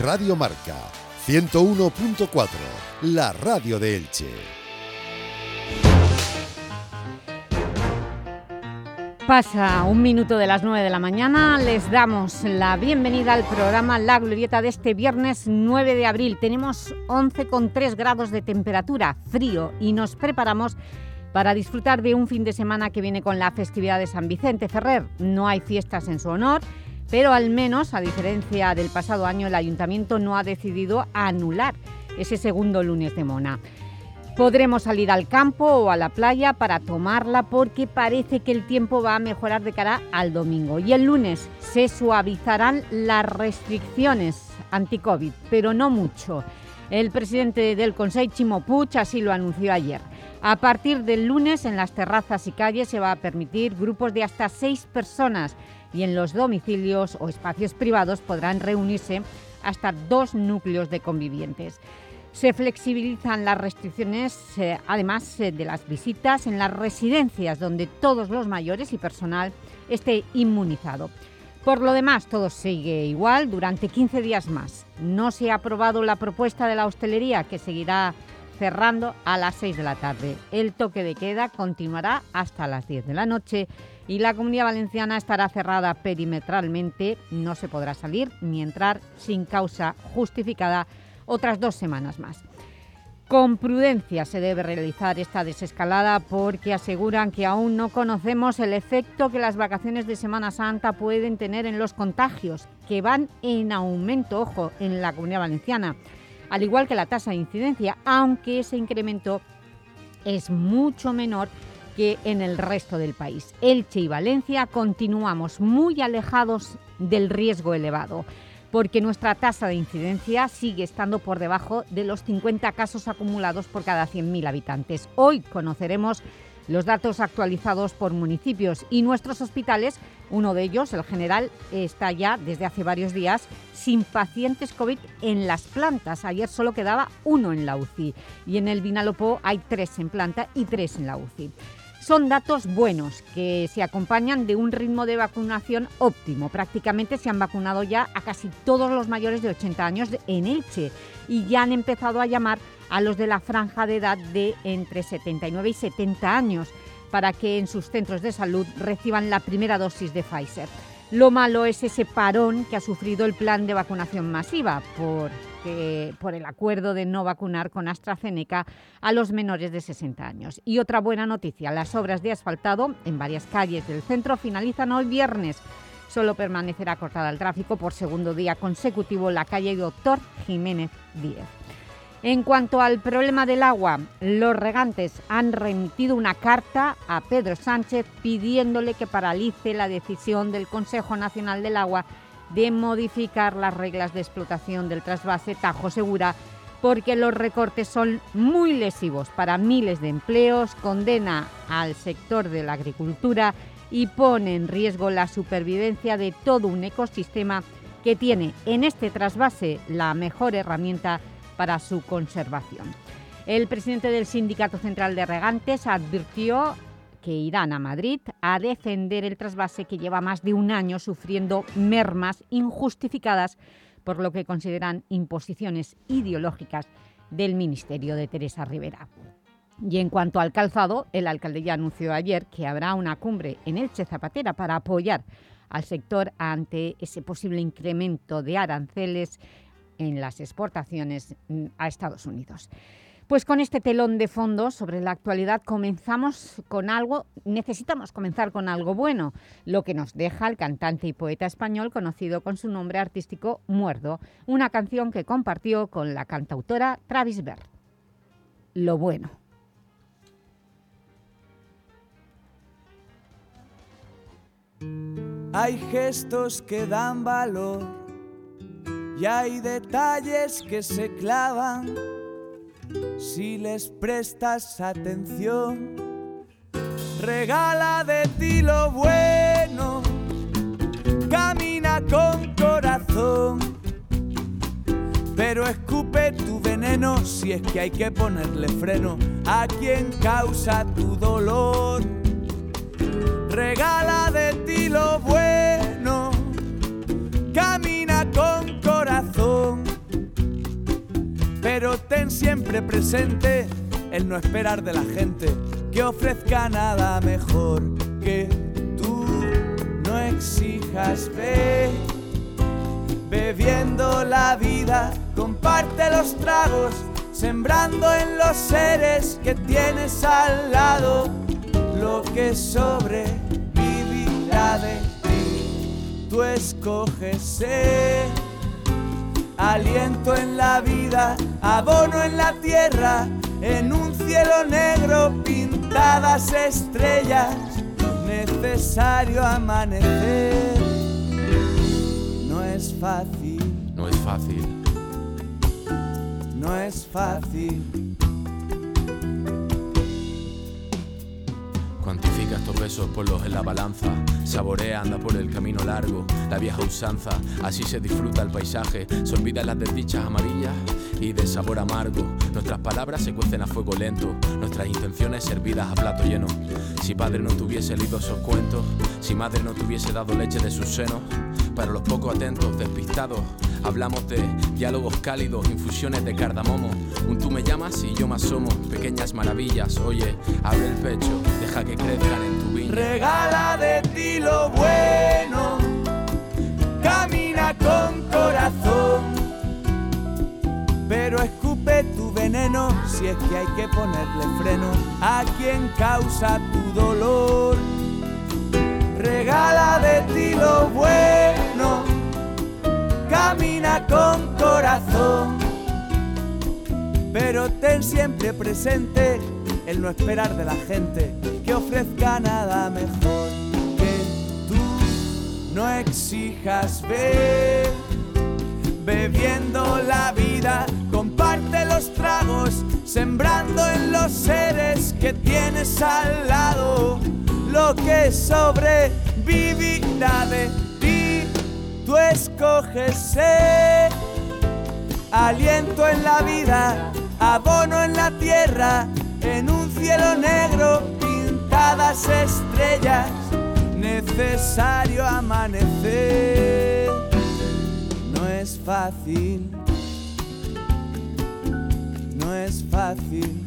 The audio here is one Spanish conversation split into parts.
Radio Marca 101.4, la radio de Elche. Pasa un minuto de las 9 de la mañana, les damos la bienvenida al programa La Glorieta de este viernes 9 de abril. Tenemos 11,3 grados de temperatura, frío, y nos preparamos para disfrutar de un fin de semana que viene con la festividad de San Vicente Ferrer. No hay fiestas en su honor, pero al menos, a diferencia del pasado año, el Ayuntamiento no ha decidido anular ese segundo lunes de Mona. Podremos salir al campo o a la playa para tomarla porque parece que el tiempo va a mejorar de cara al domingo. Y el lunes se suavizarán las restricciones anti-COVID, pero no mucho. El presidente del Consejo, Chimo Puig, así lo anunció ayer. A partir del lunes, en las terrazas y calles se va a permitir grupos de hasta seis personas y en los domicilios o espacios privados podrán reunirse hasta dos núcleos de convivientes. Se flexibilizan las restricciones, eh, además eh, de las visitas, en las residencias donde todos los mayores y personal esté inmunizado. Por lo demás, todo sigue igual durante 15 días más. No se ha aprobado la propuesta de la hostelería, que seguirá cerrando a las 6 de la tarde. El toque de queda continuará hasta las 10 de la noche y la Comunidad Valenciana estará cerrada perimetralmente. No se podrá salir ni entrar sin causa justificada otras dos semanas más. Con prudencia se debe realizar esta desescalada porque aseguran que aún no conocemos el efecto que las vacaciones de Semana Santa pueden tener en los contagios, que van en aumento, ojo, en la Comunidad Valenciana al igual que la tasa de incidencia, aunque ese incremento es mucho menor que en el resto del país. Elche y Valencia continuamos muy alejados del riesgo elevado, porque nuestra tasa de incidencia sigue estando por debajo de los 50 casos acumulados por cada 100.000 habitantes. Hoy conoceremos los datos actualizados por municipios y nuestros hospitales, uno de ellos, el general, está ya desde hace varios días sin pacientes COVID en las plantas. Ayer solo quedaba uno en la UCI y en el Vinalopó hay tres en planta y tres en la UCI. Son datos buenos que se acompañan de un ritmo de vacunación óptimo. Prácticamente se han vacunado ya a casi todos los mayores de 80 años en Elche y ya han empezado a llamar a los de la franja de edad de entre 79 y 70 años para que en sus centros de salud reciban la primera dosis de Pfizer. Lo malo es ese parón que ha sufrido el plan de vacunación masiva por, por el acuerdo de no vacunar con AstraZeneca a los menores de 60 años. Y otra buena noticia, las obras de asfaltado en varias calles del centro finalizan hoy viernes. Solo permanecerá cortada el tráfico por segundo día consecutivo la calle Doctor Jiménez Díez. En cuanto al problema del agua, los regantes han remitido una carta a Pedro Sánchez pidiéndole que paralice la decisión del Consejo Nacional del Agua de modificar las reglas de explotación del trasvase Tajo Segura porque los recortes son muy lesivos para miles de empleos, condena al sector de la agricultura y pone en riesgo la supervivencia de todo un ecosistema que tiene en este trasvase la mejor herramienta para su conservación. El presidente del Sindicato Central de Regantes advirtió que irán a Madrid a defender el trasvase que lleva más de un año sufriendo mermas injustificadas por lo que consideran imposiciones ideológicas del Ministerio de Teresa Rivera. Y en cuanto al calzado, el alcalde ya anunció ayer que habrá una cumbre en Elche Zapatera para apoyar al sector ante ese posible incremento de aranceles en las exportaciones mm, a Estados Unidos. Pues con este telón de fondo sobre la actualidad comenzamos con algo, necesitamos comenzar con algo bueno, lo que nos deja el cantante y poeta español conocido con su nombre artístico Muerdo, una canción que compartió con la cantautora Travis Bert. Lo bueno. Hay gestos que dan valor y hay detalles que se clavan si les prestas atención. Regala de ti lo bueno, camina con corazón, pero escupe tu veneno si es que hay que ponerle freno a quien causa tu dolor. Regala de ti lo bueno, pero ten siempre presente el no esperar de la gente que ofrezca nada mejor que tú. No exijas, ve, bebiendo la vida, comparte los tragos, sembrando en los seres que tienes al lado lo que sobrevivirá de ti. Tú escoges aliento en la vida, abono en la tierra, en un cielo negro pintadas estrellas, necesario amanecer. No es fácil, no es fácil, no es fácil. Cuantifica estos besos, ponlos en la balanza. Saborea, anda por el camino largo, la vieja usanza. Así se disfruta el paisaje, se olvidan las desdichas amarillas y de sabor amargo. Nuestras palabras se cuecen a fuego lento, nuestras intenciones servidas a plato lleno. Si padre no tuviese leído esos cuentos, si madre no tuviese dado leche de sus senos, para los poco atentos, despistados, hablamos de diálogos cálidos, infusiones de cardamomo. Un tú me llamas y yo me asomo, pequeñas maravillas. Oye, abre el pecho, deja que crezcan en tu viña. Regala de ti lo bueno, camina con corazón pero escupe tu veneno si es que hay que ponerle freno a quien causa tu dolor. Regala de ti lo bueno, camina con corazón, pero ten siempre presente el no esperar de la gente que ofrezca nada mejor que tú. No exijas ver bebiendo la vida, comparte los tragos, sembrando en los seres que tienes al lado. Lo que sobrevivirá de ti. Tú escoges ser aliento en la vida, abono en la tierra, en un cielo negro pintadas estrellas, necesario amanecer fácil, no es fácil.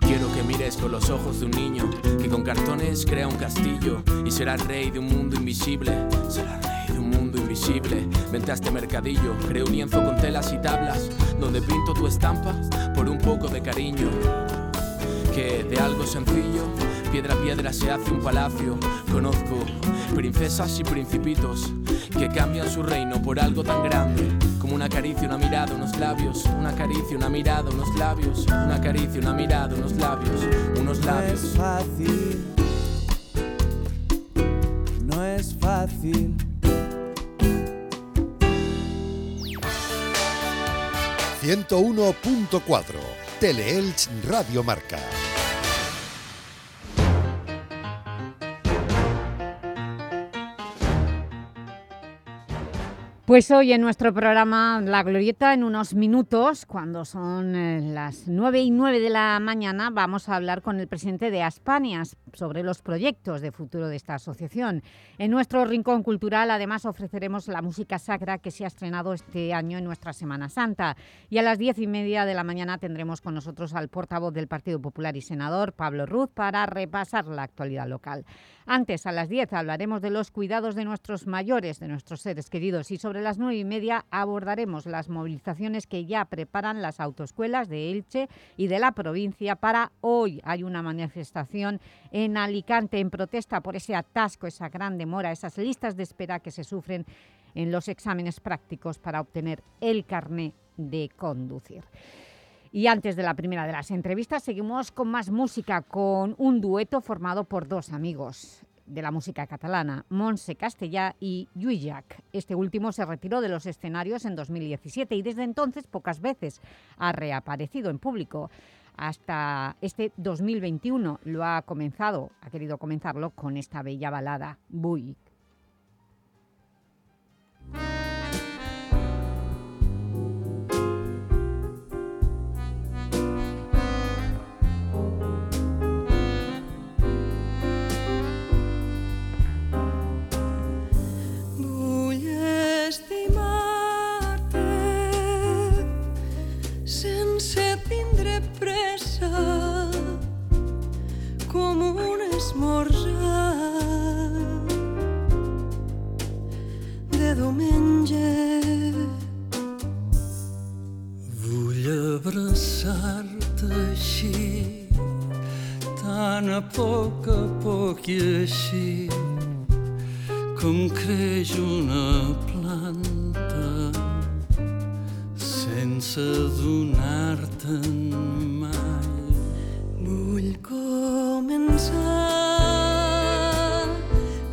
Quiero que mires con los ojos de un niño que con cartones crea un castillo y será rey de un mundo invisible. Será rey de un mundo invisible. Vente a este mercadillo, creo un lienzo con telas y tablas donde pinto tu estampa por un poco de cariño. Que de algo sencillo piedra a piedra se hace un palacio. Conozco princesas y principitos que cambian su reino por algo tan grande como una caricia, una mirada, unos labios, una caricia, una mirada, unos labios, una caricia, una mirada, unos labios, unos labios. No es fácil, no es fácil. ...101.4... Teleelch Radio Marca. Pues hoy en nuestro programa La Glorieta, en unos minutos, cuando son eh, las 9 y 9 de la mañana, vamos a hablar con el presidente de Aspanias sobre los proyectos de futuro de esta asociación. En nuestro Rincón Cultural, además, ofreceremos la música sacra que se ha estrenado este año en nuestra Semana Santa. Y a las 10 y media de la mañana tendremos con nosotros al portavoz del Partido Popular y senador, Pablo Ruz, para repasar la actualidad local. Antes, a las 10, hablaremos de los cuidados de nuestros mayores, de nuestros seres queridos, y sobre las 9 y media abordaremos las movilizaciones que ya preparan las autoescuelas de Elche y de la provincia para hoy. Hay una manifestación en Alicante en protesta por ese atasco, esa gran demora, esas listas de espera que se sufren en los exámenes prácticos para obtener el carné de conducir. Y antes de la primera de las entrevistas seguimos con más música, con un dueto formado por dos amigos de la música catalana, Monse Castellá y Lluillac. Este último se retiró de los escenarios en 2017 y desde entonces pocas veces ha reaparecido en público. Hasta este 2021 lo ha comenzado, ha querido comenzarlo con esta bella balada, Buick. de. Vull abraçar-te així, tan com creix una planta sense donar-te'n mai. Vull començar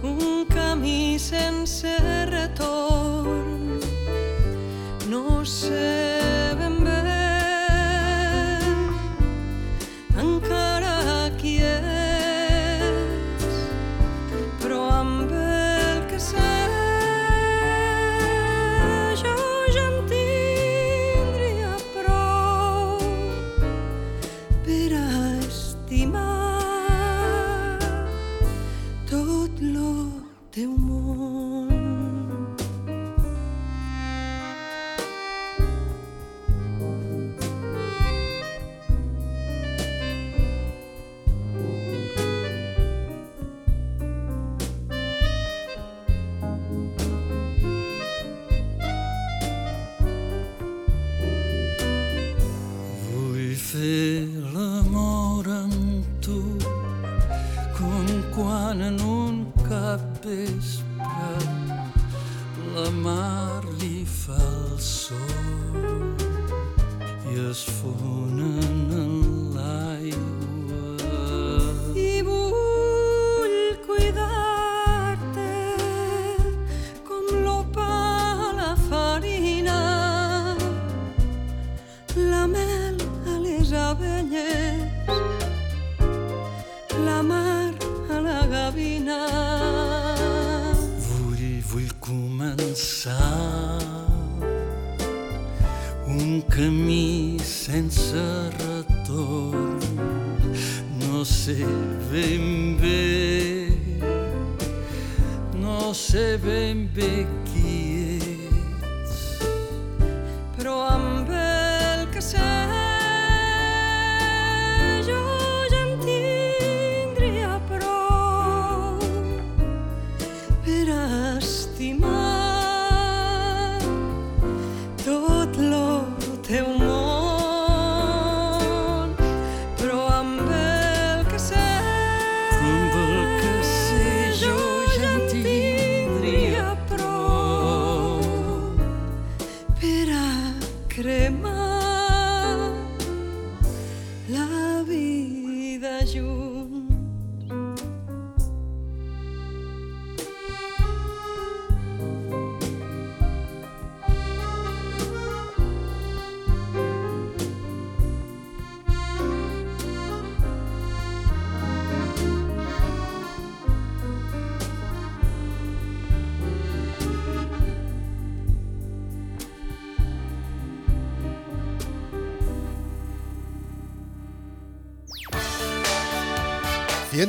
un camí sense.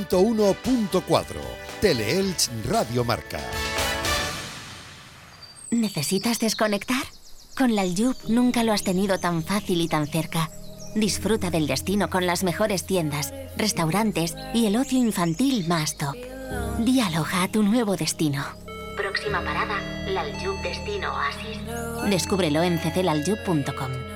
...101.4... Teleelch Radio Marca. ¿Necesitas desconectar? Con la Aljub nunca lo has tenido tan fácil y tan cerca. Disfruta del destino con las mejores tiendas, restaurantes y el ocio infantil más top. Dialoga a tu nuevo destino. Próxima parada, la Aljub Destino Oasis. Descúbrelo en cclaljub.com.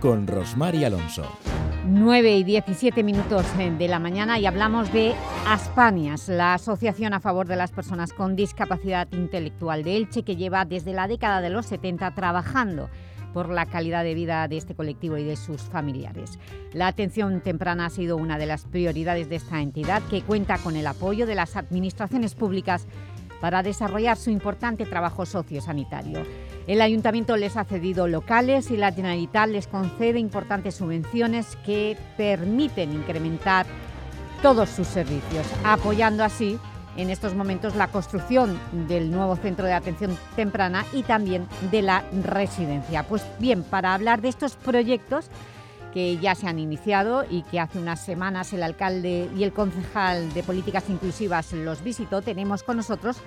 con Rosmar y Alonso. 9 y 17 minutos eh, de la mañana y hablamos de Aspanias, la Asociación a favor de las personas con discapacidad intelectual de Elche, que lleva desde la década de los 70 trabajando por la calidad de vida de este colectivo y de sus familiares. La atención temprana ha sido una de las prioridades de esta entidad, que cuenta con el apoyo de las administraciones públicas para desarrollar su importante trabajo sociosanitario. El Ayuntamiento les ha cedido locales y la Generalitat les concede importantes subvenciones que permiten incrementar todos sus servicios, apoyando así en estos momentos la construcción del nuevo centro de atención temprana y también de la residencia. Pues bien, para hablar de estos proyectos que ya se han iniciado y que hace unas semanas el alcalde y el concejal de Políticas Inclusivas los visitó, tenemos con nosotros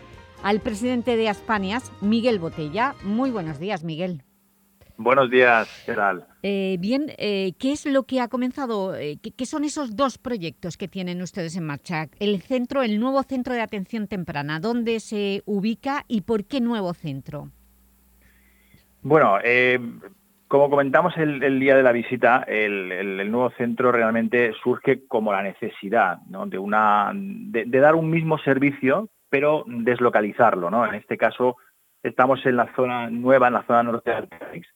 al presidente de Aspanias, Miguel Botella. Muy buenos días, Miguel. Buenos días, ¿qué tal? Eh, bien, eh, ¿qué es lo que ha comenzado? Eh, ¿qué, son esos dos proyectos que tienen ustedes en marcha? El centro, el nuevo centro de atención temprana, ¿dónde se ubica y por qué nuevo centro? Bueno, como comentamos el, día de la visita, el, nuevo centro realmente surge como la necesidad de, una, de dar un mismo servicio pero deslocalizarlo, ¿no? En este caso estamos en la zona nueva, en la zona norte de Alpes,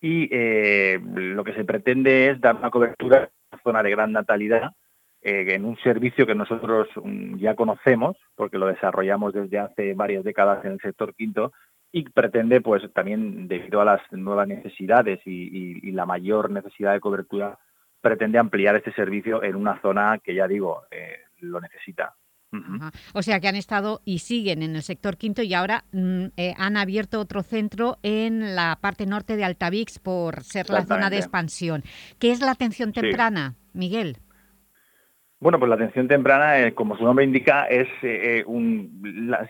y eh, lo que se pretende es dar una cobertura a una zona de gran natalidad eh, en un servicio que nosotros mm, ya conocemos, porque lo desarrollamos desde hace varias décadas en el sector quinto, y pretende, pues también debido a las nuevas necesidades y, la mayor necesidad de cobertura, pretende ampliar este servicio en una zona que ya digo, eh, lo necesita. O sea que han estado y siguen en el sector quinto y ahora mm, eh, han abierto otro centro en la parte norte de Altavix por ser la zona de expansión. ¿Qué es la atención temprana, Miguel? Bueno, pues la atención temprana, eh, como su nombre indica, es eh,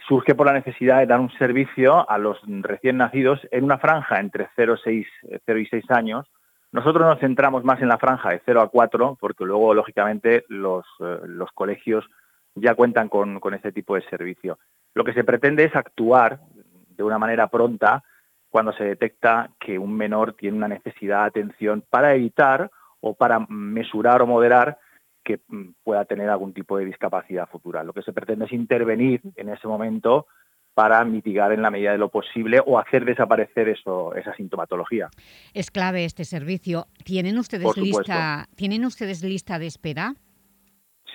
surge por la necesidad de dar un servicio a los recién nacidos en una franja entre 0, 6, 0 y 6 años. Nosotros nos centramos más en la franja de 0 a 4 porque luego, lógicamente, los, los colegios ya cuentan con, este tipo de servicio. Lo que se pretende es actuar de una manera pronta cuando se detecta que un menor tiene una necesidad de atención para evitar o para mesurar o moderar que mm, pueda tener algún tipo de discapacidad futura. Lo que se pretende es intervenir en ese momento para mitigar en la medida de lo posible o hacer desaparecer eso, esa sintomatología. Es clave este servicio. ¿Tienen ustedes, lista, ¿Tienen ustedes lista de espera?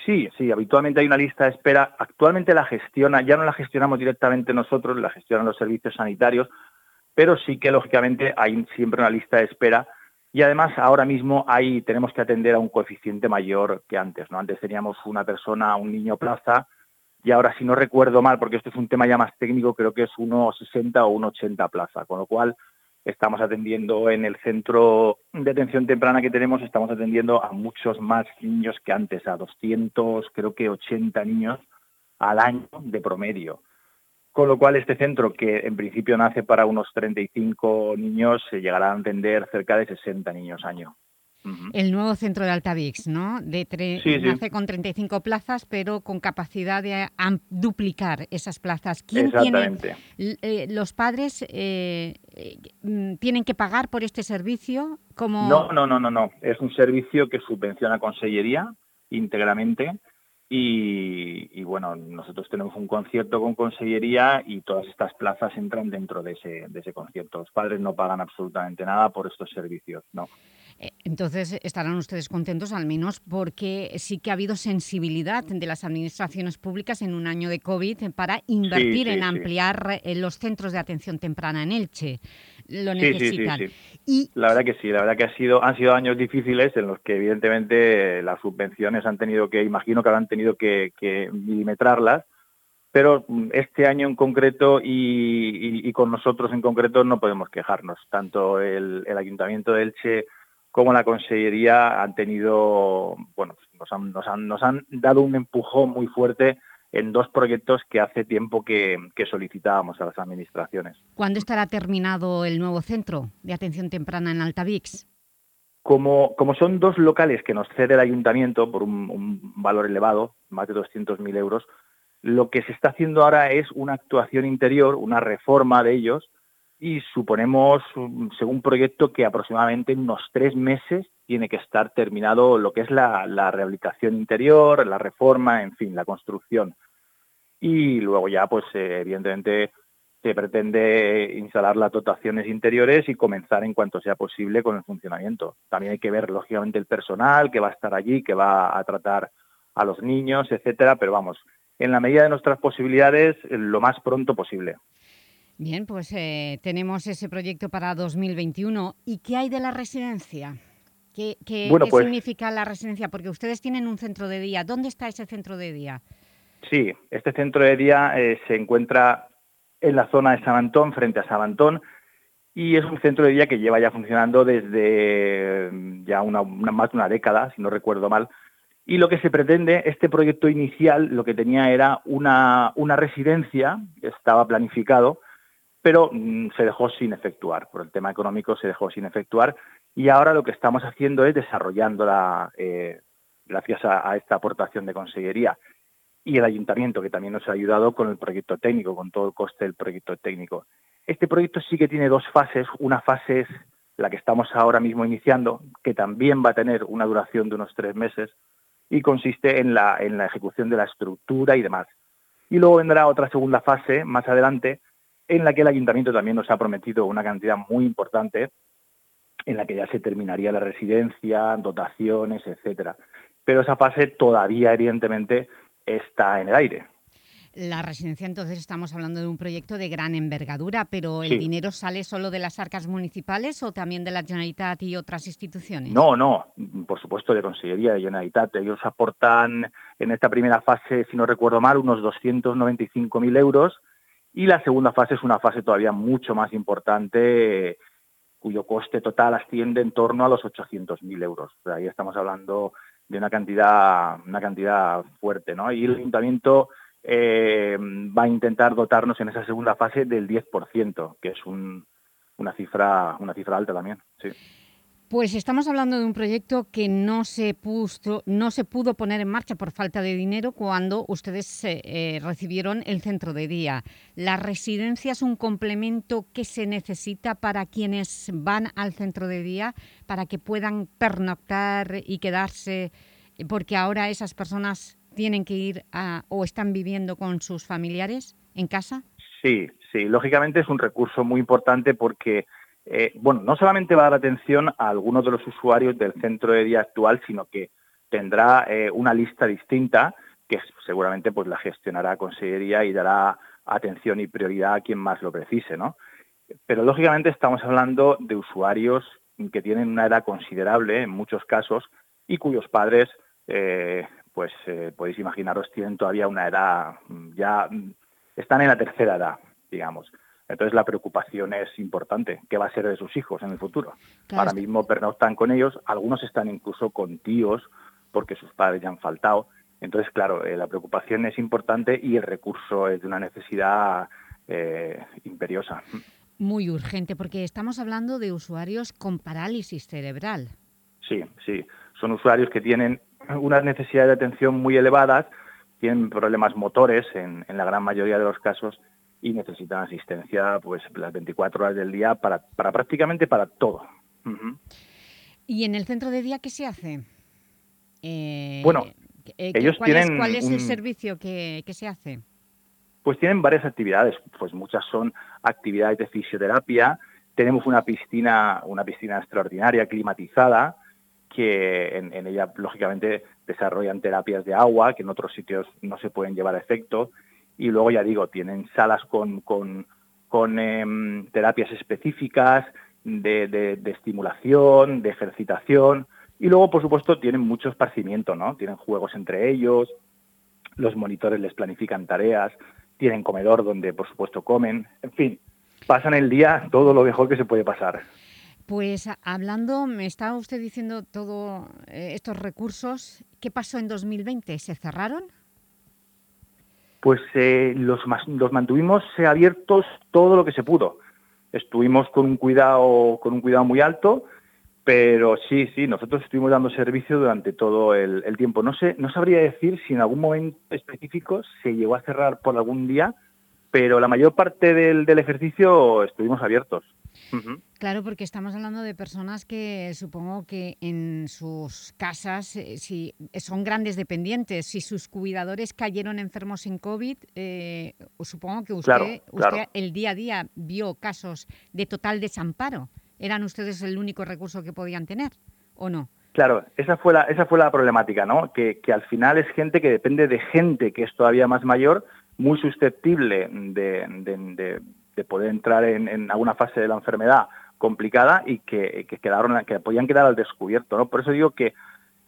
Sí, sí, habitualmente hay una lista de espera. Actualmente la gestiona, ya no la gestionamos directamente nosotros, la gestionan los servicios sanitarios, pero sí que lógicamente hay siempre una lista de espera y además ahora mismo hay, tenemos que atender a un coeficiente mayor que antes. ¿no? Antes teníamos una persona, un niño plaza, y ahora si no recuerdo mal, porque esto es un tema ya más técnico, creo que es 1,60 o 1,80 plaza, con lo cual Estamos atendiendo en el centro de atención temprana que tenemos, estamos atendiendo a muchos más niños que antes, a 200, creo que 80 niños al año de promedio. Con lo cual este centro, que en principio nace para unos 35 niños, se llegará a atender cerca de 60 niños año. El nuevo centro de Altavix, ¿no? De nace con 35 plazas, pero con capacidad de duplicar esas plazas. ¿Quién Tiene, eh, ¿Los padres eh, eh, mm, tienen que pagar por este servicio? Como... No, no, no, no, no. Es un servicio que subvenciona Consellería íntegramente y, bueno, nosotros tenemos un concierto con Consellería y todas estas plazas entran dentro de ese, de ese concierto. Los padres no pagan absolutamente nada por estos servicios, ¿no? Eh, entonces estarán ustedes contentos al menos porque sí que ha habido sensibilidad de las administraciones públicas en un año de COVID para invertir en ampliar eh, los centros de atención temprana en Elche. Lo necesitan. Y... La verdad que sí, la verdad que ha sido, han sido años difíciles en los que evidentemente las subvenciones han tenido que, imagino que habrán tenido que, milimetrarlas, pero mm, este año en concreto y, con nosotros en concreto no podemos quejarnos. Tanto el, el Ayuntamiento de Elche como la Consellería han tenido, bueno, nos han, nos han, nos han dado un empujón muy fuerte en dos proyectos que hace tiempo que, solicitábamos a las administraciones. ¿Cuándo estará terminado el nuevo centro de atención temprana en Altavix? Como, como son dos locales que nos cede el ayuntamiento por un, un valor elevado, más de 200.000 euros, lo que se está haciendo ahora es una actuación interior, una reforma de ellos, y suponemos, según proyecto, que aproximadamente en unos tres meses tiene que estar terminado lo que es la, rehabilitación interior, la reforma, en fin, la construcción. Y luego ya, pues eh, evidentemente, se pretende instalar las dotaciones interiores y comenzar en cuanto sea posible con el funcionamiento. También hay que ver, lógicamente, el personal que va a estar allí, que va a tratar a los niños, etcétera, pero vamos, en la medida de nuestras posibilidades, lo más pronto posible. Bien, pues eh, tenemos ese proyecto para 2021. ¿Y qué hay de la residencia? ¿Qué, pues significa la residencia? Porque ustedes tienen un centro de día. ¿Dónde está ese centro de día? Sí, este centro de día eh, se encuentra en la zona de San Antón, frente a San Antón, y es un centro de día que lleva ya funcionando desde ya una, más de una década, si no recuerdo mal. Y lo que se pretende, este proyecto inicial, lo que tenía era una, una residencia, estaba planificado, pero mm, se dejó sin efectuar. Por el tema económico se dejó sin efectuar y ahora lo que estamos haciendo es desarrollándola eh, gracias a, esta aportación de Consellería y el Ayuntamiento, que también nos ha ayudado con el proyecto técnico, con todo el coste del proyecto técnico. Este proyecto sí que tiene dos fases. Una fase es la que estamos ahora mismo iniciando, que también va a tener una duración de unos tres meses y consiste en la, en la ejecución de la estructura y demás. Y luego vendrá otra segunda fase más adelante, en la que el ayuntamiento también nos ha prometido una cantidad muy importante, en la que ya se terminaría la residencia, dotaciones, etcétera. Pero esa fase todavía, evidentemente, está en el aire. La residencia, entonces, estamos hablando de un proyecto de gran envergadura, pero ¿el dinero sale solo de las arcas municipales o también de la Generalitat y otras instituciones? No, no, por supuesto de Consellería de Generalitat. Ellos aportan en esta primera fase, si no recuerdo mal, unos 295.000 euros y la segunda fase es una fase todavía mucho más importante, cuyo coste total asciende en torno a los 800.000 euros. ahí estamos hablando de una cantidad, una cantidad fuerte, ¿no? Y el ayuntamiento eh, va a intentar dotarnos en esa segunda fase del 10%, que es una, cifra, una cifra alta también, sí. Pues estamos hablando de un proyecto que no se, puso, no se pudo poner en marcha por falta de dinero cuando ustedes eh, recibieron el centro de día. ¿La residencia es un complemento que se necesita para quienes van al centro de día para que puedan pernoctar y quedarse? Porque ahora esas personas tienen que ir a, o están viviendo con sus familiares en casa. Sí, sí. Lógicamente es un recurso muy importante porque eh, bueno, no solamente va a dar atención a algunos de los usuarios del centro de día actual, sino que tendrá eh, una lista distinta que seguramente pues la gestionará Consellería y dará atención y prioridad a quien más lo precise, ¿no? Pero lógicamente estamos hablando de usuarios que tienen una edad considerable en muchos casos y cuyos padres, eh, pues podéis imaginaros, tienen todavía una edad, mm, ya mm, están en la tercera edad, digamos. Entonces la preocupación es importante. ¿Qué va a ser de sus hijos en el futuro? Ahora mismo pernoctan con ellos, algunos están incluso con tíos porque sus padres ya han faltado. Entonces, claro, eh, la preocupación es importante y el recurso es de una necesidad eh, imperiosa. Muy urgente, porque estamos hablando de usuarios con parálisis cerebral. Sí, sí. Son usuarios que tienen unas necesidades de atención muy elevadas, tienen problemas motores en la gran mayoría de los casos y necesitan asistencia pues las 24 horas del día para, para prácticamente para todo. ¿Y en el centro de día qué se hace? Eh, bueno, Eh, Ellos ¿cuál, tienen es, ¿Cuál es el un- servicio que, que se hace? Pues tienen varias actividades, pues muchas son actividades de fisioterapia. Tenemos una piscina, una piscina extraordinaria, climatizada, que en, en ella, lógicamente, desarrollan terapias de agua, que en otros sitios no se pueden llevar a efecto. Y luego, ya digo, tienen salas con, con, em, terapias específicas de, de- estimulación, de ejercitación. Y luego, por supuesto, tienen mucho esparcimiento, ¿no? Tienen juegos entre ellos, los monitores les planifican tareas, tienen comedor donde por supuesto comen, en fin, pasan el día todo lo mejor que se puede pasar. Pues hablando, me está usted diciendo todos estos recursos. ¿Qué pasó en 2020? ¿Se cerraron? Pues eh, los, los mantuvimos eh, abiertos todo lo que se pudo. Estuvimos con un cuidado, con un cuidado muy alto, pero sí, sí, nosotros estuvimos dando servicio durante todo el, el tiempo. No sé, no sabría decir si en algún momento específico se llegó a cerrar por algún día, pero la mayor parte del, del ejercicio estuvimos abiertos. Ujú. Claro, porque estamos hablando de personas que supongo que en sus casas eh, si son grandes dependientes. Si sus cuidadores cayeron enfermos en COVID, eh, supongo que usted, Claro, claro. usted el día a día vio casos de total desamparo. ¿Eran ustedes el único recurso que podían tener o no? Claro, esa fue la, esa fue la problemática, ¿no? Que, que al final es gente que depende de gente que es todavía más mayor, muy susceptible de, de- de- de poder entrar en, en alguna fase de la enfermedad complicada y que, que quedaron, que podían quedar al descubierto, ¿no? Por eso digo que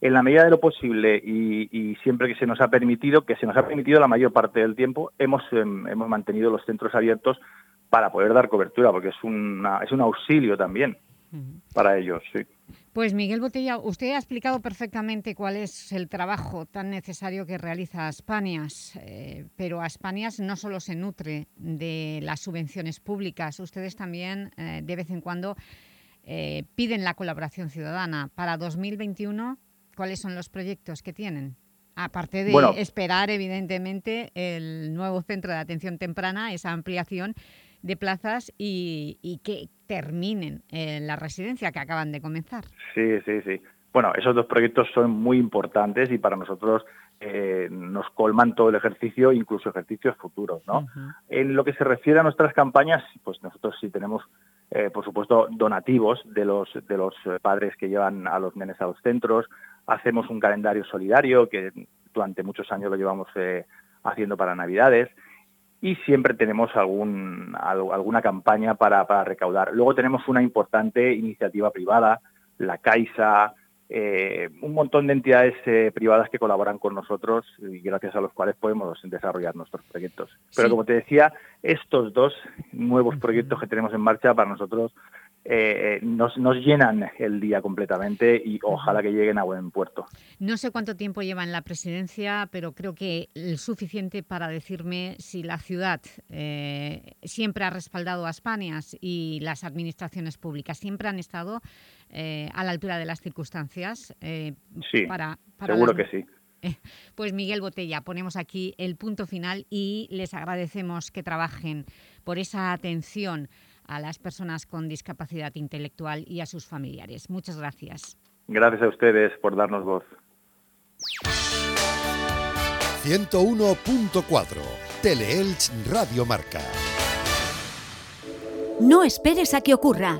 en la medida de lo posible y, y siempre que se nos ha permitido, que se nos ha permitido la mayor parte del tiempo, hemos, em, hemos mantenido los centros abiertos para poder dar cobertura, porque es, una, es un auxilio también para ellos, sí. Pues Miguel Botella, usted ha explicado perfectamente cuál es el trabajo tan necesario que realiza Aspanias, eh, pero Aspanias no solo se nutre de las subvenciones públicas, ustedes también eh, de vez en cuando eh, piden la colaboración ciudadana. Para 2021, ¿cuáles son los proyectos que tienen? Aparte de Bueno. esperar, evidentemente, el nuevo centro de atención temprana, esa ampliación de plazas y, y que terminen eh, la residencia que acaban de comenzar. Sí, sí, sí. Bueno, esos dos proyectos son muy importantes y para nosotros eh, nos colman todo el ejercicio, incluso ejercicios futuros, ¿no? En lo que se refiere a nuestras campañas, pues nosotros sí tenemos, eh, por supuesto, donativos de los, de los padres que llevan a los nenes a los centros. Hacemos un calendario solidario que durante muchos años lo llevamos eh, haciendo para Navidades y siempre tenemos algún, al- alguna campaña para, para recaudar. Luego tenemos una importante iniciativa privada, la Caixa, eh, un montón de entidades eh, privadas que colaboran con nosotros y gracias a los cuales podemos desarrollar nuestros proyectos. Pero Sí. como te decía, estos dos nuevos proyectos que tenemos en marcha para nosotros eh, nos, nos llenan el día completamente y ojalá que lleguen a buen puerto. No sé cuánto tiempo lleva en la presidencia, pero creo que el suficiente para decirme si la ciudad siempre ha respaldado a Españas y las administraciones públicas siempre han estado eh, a la altura de las circunstancias. eh, Sí, para, para seguro que sí. Pues Miguel Botella, ponemos aquí el punto final y les agradecemos que trabajen por esa atención a las personas con discapacidad intelectual y a sus familiares. Muchas gracias. Gracias a ustedes por darnos voz. 101.4 Teleelch Radio Marca. No esperes a que ocurra.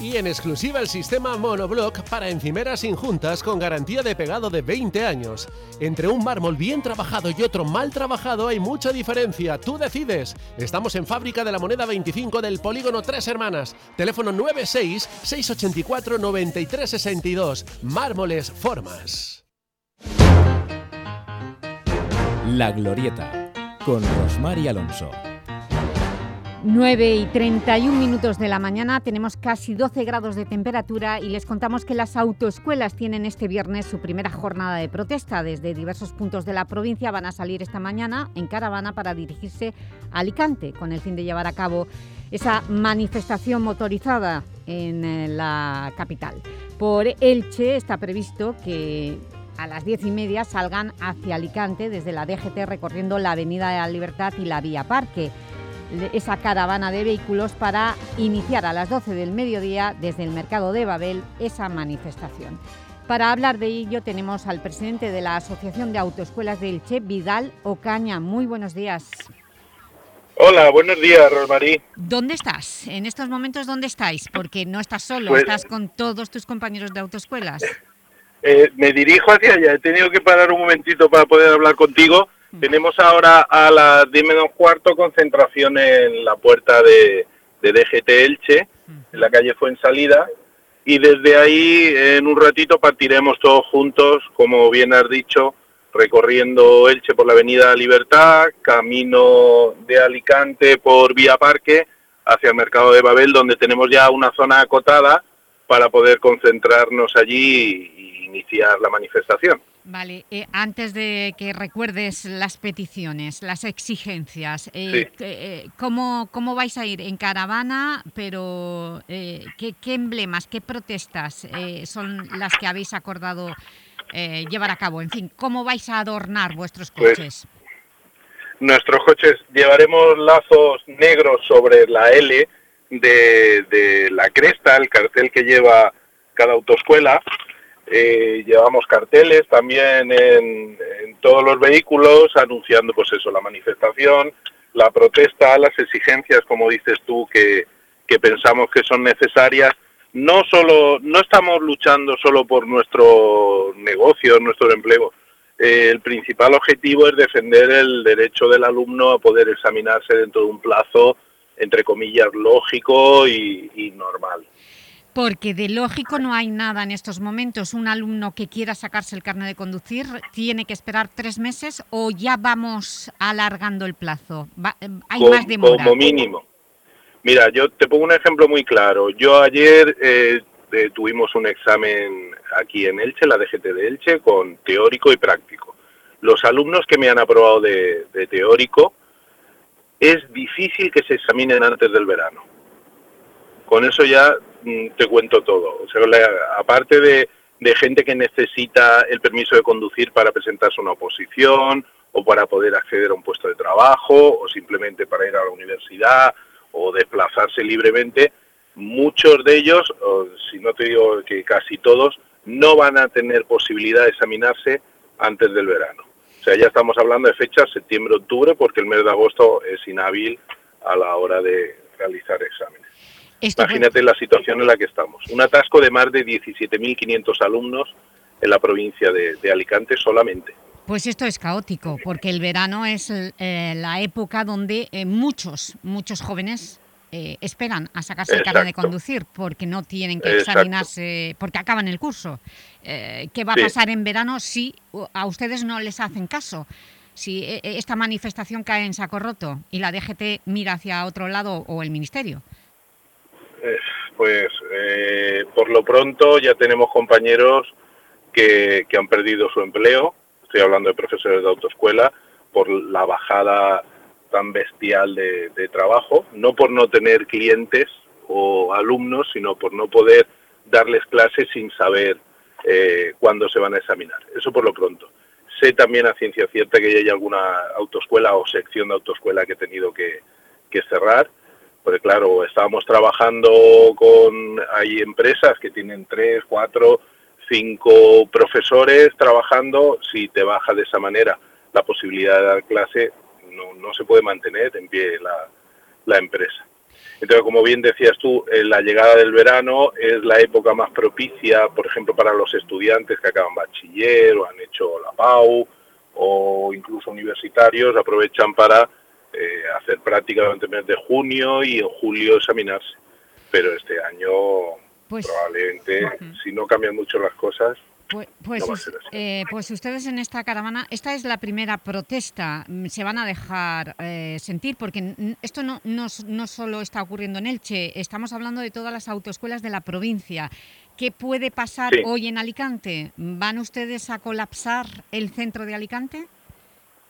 Y en exclusiva el sistema Monoblock para encimeras injuntas con garantía de pegado de 20 años. Entre un mármol bien trabajado y otro mal trabajado hay mucha diferencia. Tú decides. Estamos en Fábrica de la Moneda 25 del Polígono Tres Hermanas. Teléfono 96 684 9362. Mármoles Formas. La Glorieta con Rosmar y Alonso. 9 y 31 minutos de la mañana, tenemos casi 12 grados de temperatura y les contamos que las autoescuelas tienen este viernes su primera jornada de protesta. Desde diversos puntos de la provincia van a salir esta mañana en caravana para dirigirse a Alicante con el fin de llevar a cabo esa manifestación motorizada en eh, la capital. Por Elche está previsto que a las diez y media salgan hacia Alicante desde la DGT recorriendo la Avenida de la Libertad y la Vía Parque esa caravana de vehículos para iniciar a las 12 del mediodía desde el Mercado de Babel esa manifestación. Para hablar de ello tenemos al presidente de la Asociación de Autoescuelas del Che, Vidal Ocaña. Muy buenos días. Hola, buenos días, Rosmarí. ¿Dónde estás? En estos momentos, ¿dónde estáis? Porque no estás solo, Pues- estás con todos tus compañeros de autoescuelas. Eh, me dirijo hacia allá. He tenido que parar un momentito para poder hablar contigo. Tenemos ahora a las 10 menos cuarto concentración en la puerta de, de DGT Elche, en la calle Fuensalida. Y desde ahí, en un ratito, partiremos todos juntos, como bien has dicho, recorriendo Elche por la Avenida Libertad, camino de Alicante por Vía Parque, hacia el Mercado de Babel, donde tenemos ya una zona acotada para poder concentrarnos allí y iniciar la manifestación. Vale, eh, antes de que recuerdes las peticiones, las exigencias, eh, Sí. que, eh, ¿cómo, ¿cómo vais a ir? ¿En caravana? Pero eh, ¿qué, qué emblemas, qué protestas eh, son las que habéis acordado eh, llevar a cabo? En fin, ¿cómo vais a adornar vuestros Pues, coches? Nuestros coches llevaremos lazos negros sobre la L de, de la cresta, el cartel que lleva cada autoescuela. Eh, llevamos carteles también en, todos los vehículos anunciando pues eso, la manifestación, la protesta, las exigencias, como dices tú, que, pensamos que son necesarias. No solo, no estamos luchando solo por nuestro negocio, nuestro empleo, eh, el principal objetivo es defender el derecho del alumno a poder examinarse dentro de un plazo, entre comillas, lógico y normal. Porque de lógico no hay nada en estos momentos. Un alumno que quiera sacarse el carnet de conducir tiene que esperar tres meses o ya vamos alargando el plazo. Va- eh, hay Com- más demora. Como mínimo. Mira, yo te pongo un ejemplo muy claro. Yo ayer eh, eh, tuvimos un examen aquí en Elche, la DGT de Elche, con teórico y práctico. Los alumnos que me han aprobado de, de teórico, es difícil que se examinen antes del verano. Con eso ya te cuento todo. O sea, aparte de, de gente que necesita el permiso de conducir para presentarse a una oposición o para poder acceder a un puesto de trabajo o simplemente para ir a la universidad o desplazarse libremente, muchos de ellos, o si no te digo que casi todos, no van a tener posibilidad de examinarse antes del verano. O sea, ya estamos hablando de fechas septiembre-octubre porque el mes de agosto es inhábil a la hora de realizar exámenes. Esto Imagínate la situación en la que estamos. Un atasco de más de 17.500 alumnos en la provincia de, de Alicante solamente. Pues esto es caótico, porque el verano es eh, la época donde eh, muchos, muchos jóvenes eh, esperan a sacarse el carnet de Exacto. conducir porque no tienen que Exacto. examinarse, porque acaban el curso. Eh, ¿Qué va a Sí. pasar en verano si uh, a ustedes no les hacen caso? Si esta manifestación cae en saco roto y la DGT mira hacia otro lado o el Ministerio. Pues eh, por lo pronto ya tenemos compañeros que, han perdido su empleo, estoy hablando de profesores de autoescuela, por la bajada tan bestial de, trabajo, no por no tener clientes o alumnos, sino por no poder darles clases sin saber eh, cuándo se van a examinar. Eso por lo pronto. Sé también a ciencia cierta que ya hay alguna autoescuela o sección de autoescuela que he tenido que cerrar, porque claro, estábamos trabajando con, hay empresas que tienen tres, cuatro, cinco profesores trabajando, si te baja de esa manera la posibilidad de dar clase, no, no se puede mantener en pie la, la empresa. Entonces, como bien decías tú, eh, la llegada del verano es la época más propicia, por ejemplo, para los estudiantes que acaban bachiller o han hecho la PAU o incluso universitarios, aprovechan para eh, hacer práctica durante el mes de junio y en julio examinarse. Pero este año pues, probablemente, si no cambian mucho las cosas, pues, pues, eh, pues, ustedes en esta caravana, esta es la primera protesta, mm, se van a dejar eh, sentir, porque esto no, no, no, solo está ocurriendo en Elche, estamos hablando de todas las autoescuelas de la provincia. ¿Qué puede pasar hoy en Alicante? ¿Van ustedes a colapsar el centro de Alicante?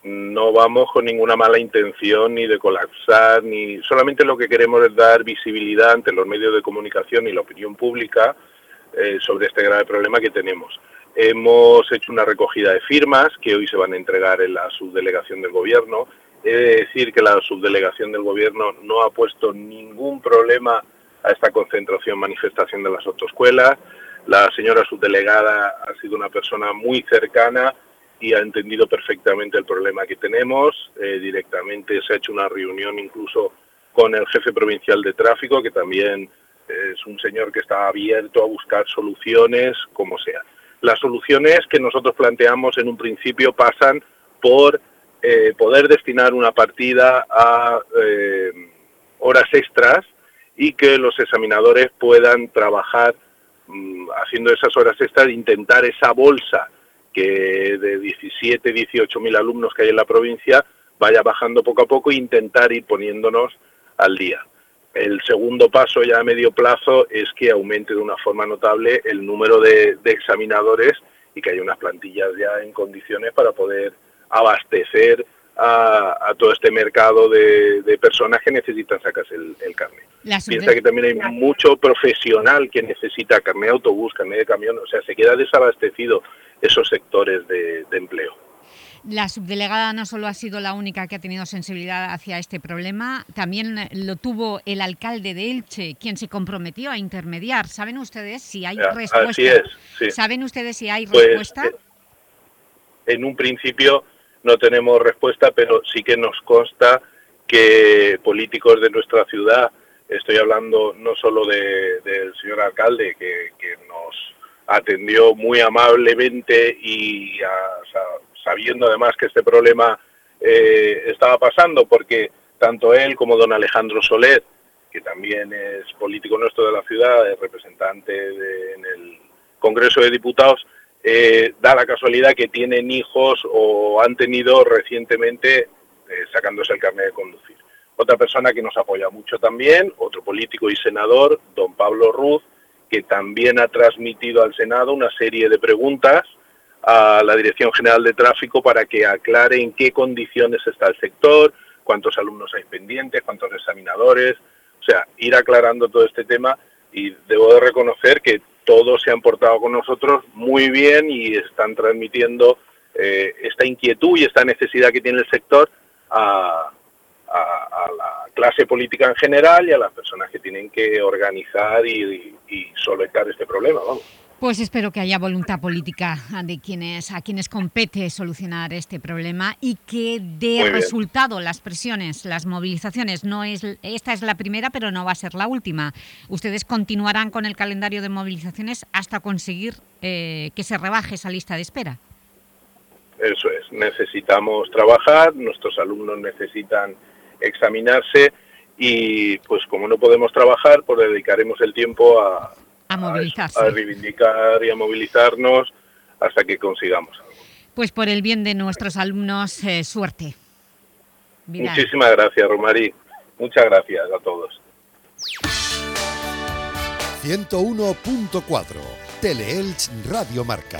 No vamos con ninguna mala intención ni de colapsar, ni solamente lo que queremos es dar visibilidad ante los medios de comunicación y la opinión pública eh, sobre este grave problema que tenemos. Hemos hecho una recogida de firmas que hoy se van a entregar en la subdelegación del Gobierno. He de decir que la subdelegación del Gobierno no ha puesto ningún problema a esta concentración, manifestación de las autoescuelas. La señora subdelegada ha sido una persona muy cercana y ha entendido perfectamente el problema que tenemos. Eh, directamente se ha hecho una reunión incluso con el jefe provincial de tráfico, que también es un señor que está abierto a buscar soluciones como sea. Las soluciones que nosotros planteamos en un principio pasan por eh, poder destinar una partida a eh, horas extras y que los examinadores puedan trabajar mm, haciendo esas horas extras, intentar esa bolsa que de 17, 18 mil alumnos que hay en la provincia vaya bajando poco a poco e intentar ir poniéndonos al día. El segundo paso ya a medio plazo es que aumente de una forma notable el número de, examinadores y que haya unas plantillas ya en condiciones para poder abastecer a, todo este mercado de, personas que necesitan sacarse el, carnet. Piensa que también hay mucho profesional que necesita carnet de autobús, carnet de camión, o sea, se queda desabastecido esos sectores de empleo. La subdelegada no solo ha sido la única que ha tenido sensibilidad hacia este problema, también lo tuvo el alcalde de Elche, quien se comprometió a intermediar. ¿Saben ustedes si hay respuesta? ¿Saben ustedes si hay pues, respuesta? Eh, en un principio no tenemos respuesta, pero sí que nos consta que políticos de nuestra ciudad, estoy hablando no solo del señor alcalde, que, nos atendió muy amablemente y sabiendo además que este problema eh, estaba pasando, porque tanto él como don Alejandro Soler, que también es político nuestro de la ciudad, es representante en el Congreso de Diputados, eh, da la casualidad que tienen hijos o han tenido recientemente eh, sacándose el carnet de conducir. Otra persona que nos apoya mucho también, otro político y senador, don Pablo Ruz, que también ha transmitido al Senado una serie de preguntas a la Dirección General de Tráfico para que aclare en qué condiciones está el sector, cuántos alumnos hay pendientes, cuántos examinadores, o sea, ir aclarando todo este tema. Y debo de reconocer que todos se han portado con nosotros muy bien y están transmitiendo eh, esta inquietud y esta necesidad que tiene el sector a, la clase política en general y a las personas que tienen que organizar y, y solventar este problema. Vamos. Pues espero que haya voluntad política de quienes, a quienes compete solucionar este problema y que dé resultado las presiones, las movilizaciones. No es, esta es la primera, pero no va a ser la última. Ustedes continuarán con el calendario de movilizaciones hasta conseguir eh, que se rebaje esa lista de espera. Eso es, necesitamos trabajar, nuestros alumnos necesitan examinarse y pues como no podemos trabajar, pues dedicaremos el tiempo a, a movilizarse. A, reivindicar y a movilizarnos hasta que consigamos algo. Pues por el bien de nuestros alumnos, eh, suerte. Muchísimas gracias, Romari. Muchas gracias a todos. 101.4 Teleelch Radio Marca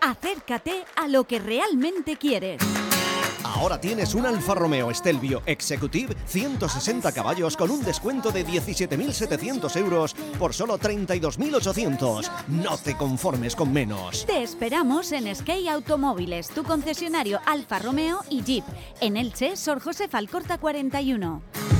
Acércate a lo que realmente quieres. Ahora tienes un Alfa Romeo Stelvio Executive 160 caballos con un descuento de 17.700 euros por solo 32.800. No te conformes con menos. Te esperamos en Sky Automóviles, tu concesionario Alfa Romeo y Jeep. En Elche, Sor José Falcorta 41.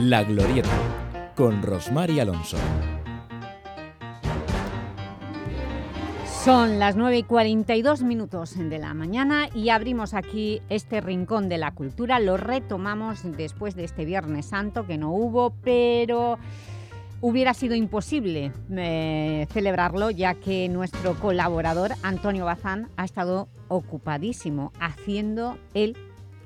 La Glorieta, con Rosmar y Alonso. Son las 9 y 42 minutos de la mañana y abrimos aquí este rincón de la cultura. Lo retomamos después de este Viernes Santo, que no hubo, pero hubiera sido imposible eh, celebrarlo, ya que nuestro colaborador, Antonio Bazán, ha estado ocupadísimo haciendo el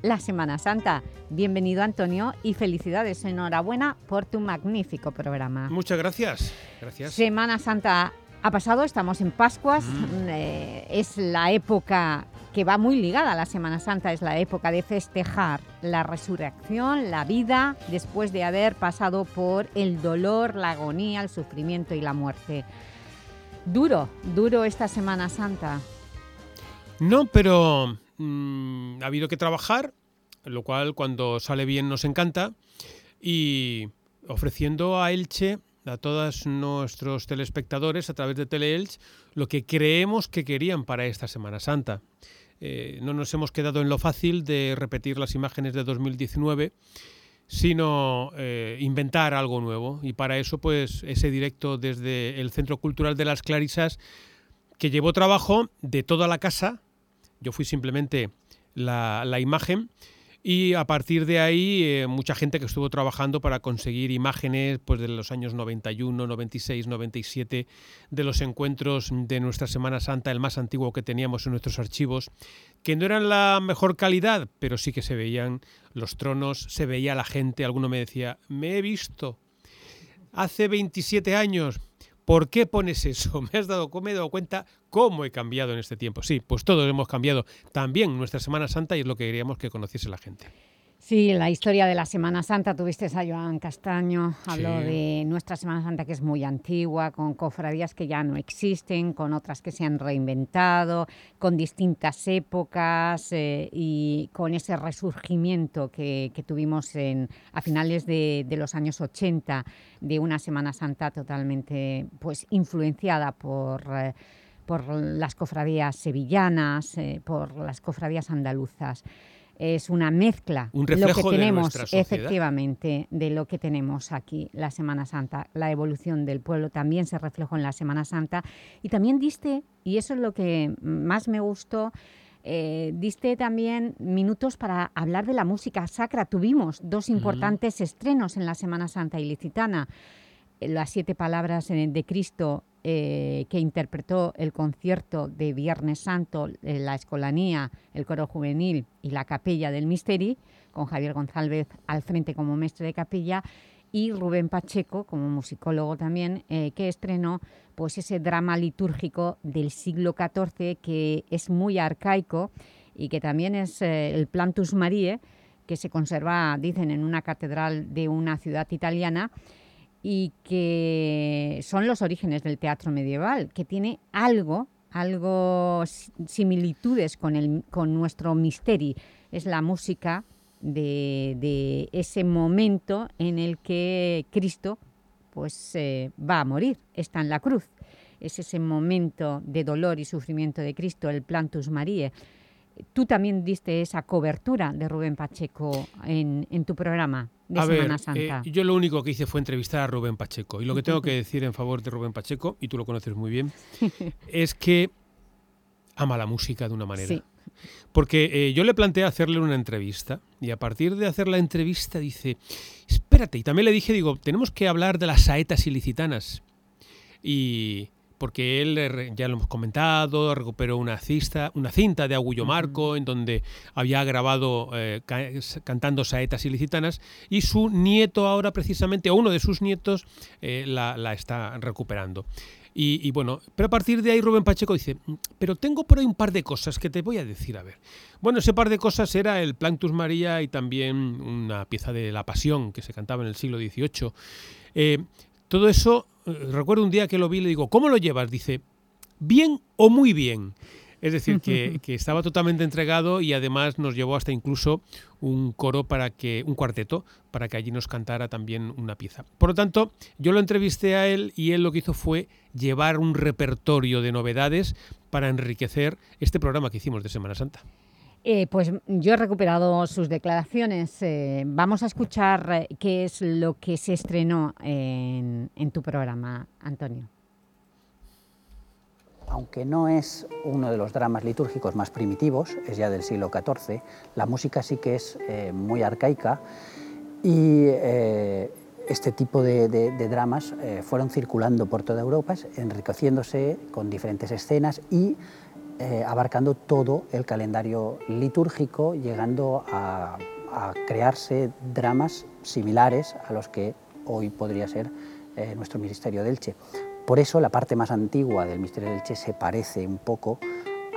la Semana Santa. Bienvenido Antonio y felicidades, enhorabuena por tu magnífico programa. Muchas gracias. gracias. Semana Santa ha pasado, estamos en Pascuas, eh, es la época que va muy ligada a la Semana Santa, es la época de festejar la resurrección, la vida, después de haber pasado por el dolor, la agonía, el sufrimiento y la muerte. Duro, duro esta Semana Santa. No, pero Mm, ha habido que trabajar, lo cual cuando sale bien nos encanta, y ofreciendo a Elche, a todos nuestros telespectadores a través de Teleelch, lo que creemos que querían para esta Semana Santa. Eh, no nos hemos quedado en lo fácil de repetir las imágenes de 2019, sino eh, inventar algo nuevo. Y para eso, pues, ese directo desde el Centro Cultural de las Clarisas, que llevó trabajo de toda la casa, yo fui simplemente la, imagen. Y a partir de ahí eh, mucha gente que estuvo trabajando para conseguir imágenes pues, de los años 91, 96, 97, de los encuentros de nuestra Semana Santa, el más antiguo que teníamos en nuestros archivos, que no eran la mejor calidad, pero sí que se veían los tronos, se veía la gente, alguno me decía, me he visto hace 27 años, ¿Por qué pones eso? ¿Me has dado, me he dado cuenta cómo he cambiado en este tiempo? Sí, pues todos hemos cambiado. También nuestra Semana Santa y es lo que queríamos que conociese la gente. Sí, la historia de la Semana Santa, tuviste a Joan Castaño, habló de nuestra Semana Santa que es muy antigua, con cofradías que ya no existen, con otras que se han reinventado, con distintas épocas eh, y con ese resurgimiento que, tuvimos en, a finales de, los años 80 de una Semana Santa totalmente pues, influenciada por... Eh, por las cofradías sevillanas, eh, por las cofradías andaluzas es una mezcla Un lo que tenemos de efectivamente de lo que tenemos aquí la Semana Santa la evolución del pueblo también se reflejó en la Semana Santa y también diste y eso es lo que más me gustó eh, diste también minutos para hablar de la música sacra. Tuvimos dos importantes estrenos en la Semana Santa ilicitana. Las siete palabras de Cristo eh, que interpretó el concierto de Viernes Santo, eh, la Escolanía, el Coro Juvenil y la Capella del Misteri, con Javier González al frente como maestro de capilla, y Rubén Pacheco, como musicólogo también, eh, que estrenó pues, ese drama litúrgico del siglo XIV que es muy arcaico y que también es el Plantus Mariae, que se conserva, dicen, en una catedral de una ciudad italiana, y que son los orígenes del teatro medieval, que tiene algo, algo similitudes con, el, con nuestro misteri, es la música de, ese momento en el que Cristo pues, eh, va a morir, está en la cruz. Es ese momento de dolor y sufrimiento de Cristo, el Plantus Mariae. Tú también diste esa cobertura de Rubén Pacheco en, tu programa de Semana Santa. Eh, yo lo único que hice fue entrevistar a Rubén Pacheco. Y lo que tengo que decir en favor de Rubén Pacheco, y tú lo conoces muy bien, es que ama la música de una manera. Porque eh, yo le planteé hacerle una entrevista y a partir de hacer la entrevista dice, espérate, y también le dije, digo, tenemos que hablar de las saetas ilicitanas. Y porque él, ya lo hemos comentado, recuperó una, cista, una cinta de Agullo Marco en donde había grabado eh, cantando saetas ilicitanas y su nieto ahora precisamente, o uno de sus nietos, eh, la, la está recuperando. Y, bueno, pero a partir de ahí Rubén Pacheco dice, mm, pero tengo por ahí un par de cosas que te voy a decir, a ver. Bueno, ese par de cosas era el Planctus María y también una pieza de La Pasión que se cantaba en el siglo XVIII. Eh, todo eso, eh, recuerdo un día que lo vi y le digo, ¿cómo lo llevas? Dice, bien o muy bien. Es decir, que, estaba totalmente entregado y además nos llevó hasta incluso un coro para que, un cuarteto, para que allí nos cantara también una pieza. Por lo tanto, yo lo entrevisté a él y él lo que hizo fue llevar un repertorio de novedades para enriquecer este programa que hicimos de Semana Santa. Eh, pues yo he recuperado sus declaraciones. Eh, vamos a escuchar eh, qué es lo que se estrenó en tu programa, Antonio aunque no es uno de los dramas litúrgicos más primitivos, es ya del siglo XIV, la música sí que es muy arcaica y este tipo de, dramas eh, fueron circulando por toda Europa, enriqueciéndose con diferentes escenas y abarcando todo el calendario litúrgico, llegando a, crearse dramas similares a los que hoy podría ser nuestro Ministerio de Elche. Por eso la parte más antigua del misterio del Che se parece un poco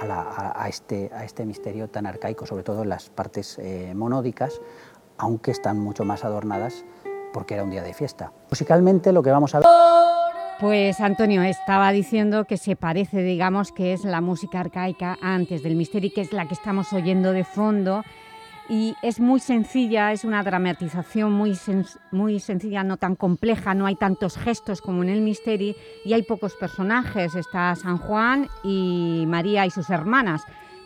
a, este, a este, misterio tan arcaico, sobre todo en las partes eh, monódicas, aunque están mucho más adornadas porque era un día de fiesta. Musicalmente lo que vamos a ver... Pues Antonio estaba diciendo que se parece, digamos, que es la música arcaica antes del misterio, que es la que estamos oyendo de fondo, y es muy sencilla, es una dramatización muy, muy sencilla, no tan compleja, no hay tantos gestos como en el Misteri y hay pocos personajes, está San Juan y María y sus hermanas,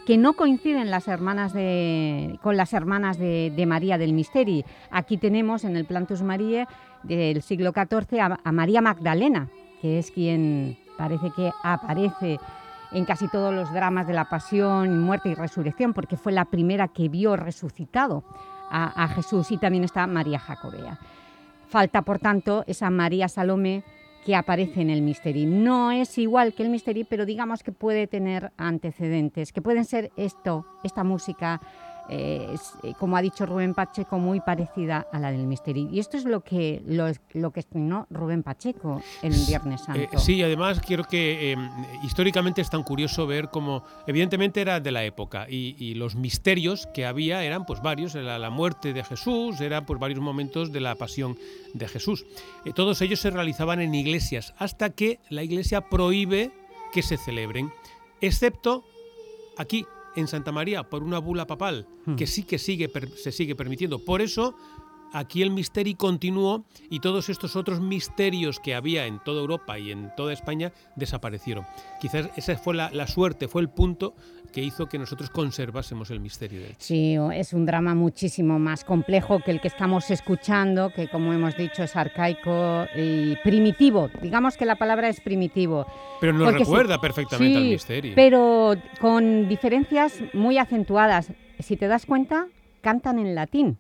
que no coinciden las hermanas de, con las hermanas de, María del Misteri. Aquí tenemos en el Plantus Marie del siglo XIV a María Magdalena, que es quien parece que aparece en casi todos los dramas de la pasión, muerte y resurrección, porque fue la primera que vio resucitado a, Jesús y también está María Jacobea. Falta, por tanto, esa María Salome que aparece en el Misteri. No es igual que el Misteri, pero digamos que puede tener antecedentes, que pueden ser esto, esta música, eh, como ha dicho Rubén Pacheco, muy parecida a la del Misteri. Y esto es lo que, lo, que estrenó Rubén Pacheco el Viernes Santo. Eh, sí, además quiero que em, históricamente es tan curioso ver cómo, evidentemente era de la época, y, los misterios que había eran pues varios, era la muerte de Jesús, eran pues varios momentos de la pasión de Jesús. Eh, todos ellos se realizaban en iglesias, hasta que la iglesia prohíbe que se celebren, excepto aquí, en Santa María por una bula papal que hmm. sí que sigue, se sigue permitiendo. Por eso aquí el misterio continuó y todos estos otros misterios que había en toda Europa y en toda España desaparecieron. Quizás esa fue la, suerte, fue el punto que hizo que nosotros conservásemos el misterio de Sí, es un drama muchísimo más complejo que el que estamos escuchando, que como hemos dicho es arcaico y primitivo. Digamos que la palabra es primitivo. Pero nos recuerda perfectamente al misterio. pero con diferencias muy acentuadas. Si te das cuenta, cantan en latín.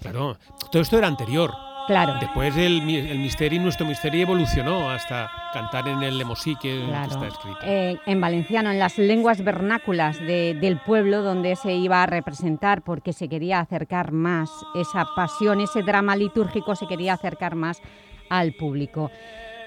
Claro, todo esto era anterior. Claro. Después el, el misterio, nuestro misterio evolucionó hasta cantar en el lemosí que, está escrito. Eh, en valenciano, en las lenguas vernáculas del pueblo donde se iba a representar porque se quería acercar más esa pasión, ese drama litúrgico se quería acercar más al público.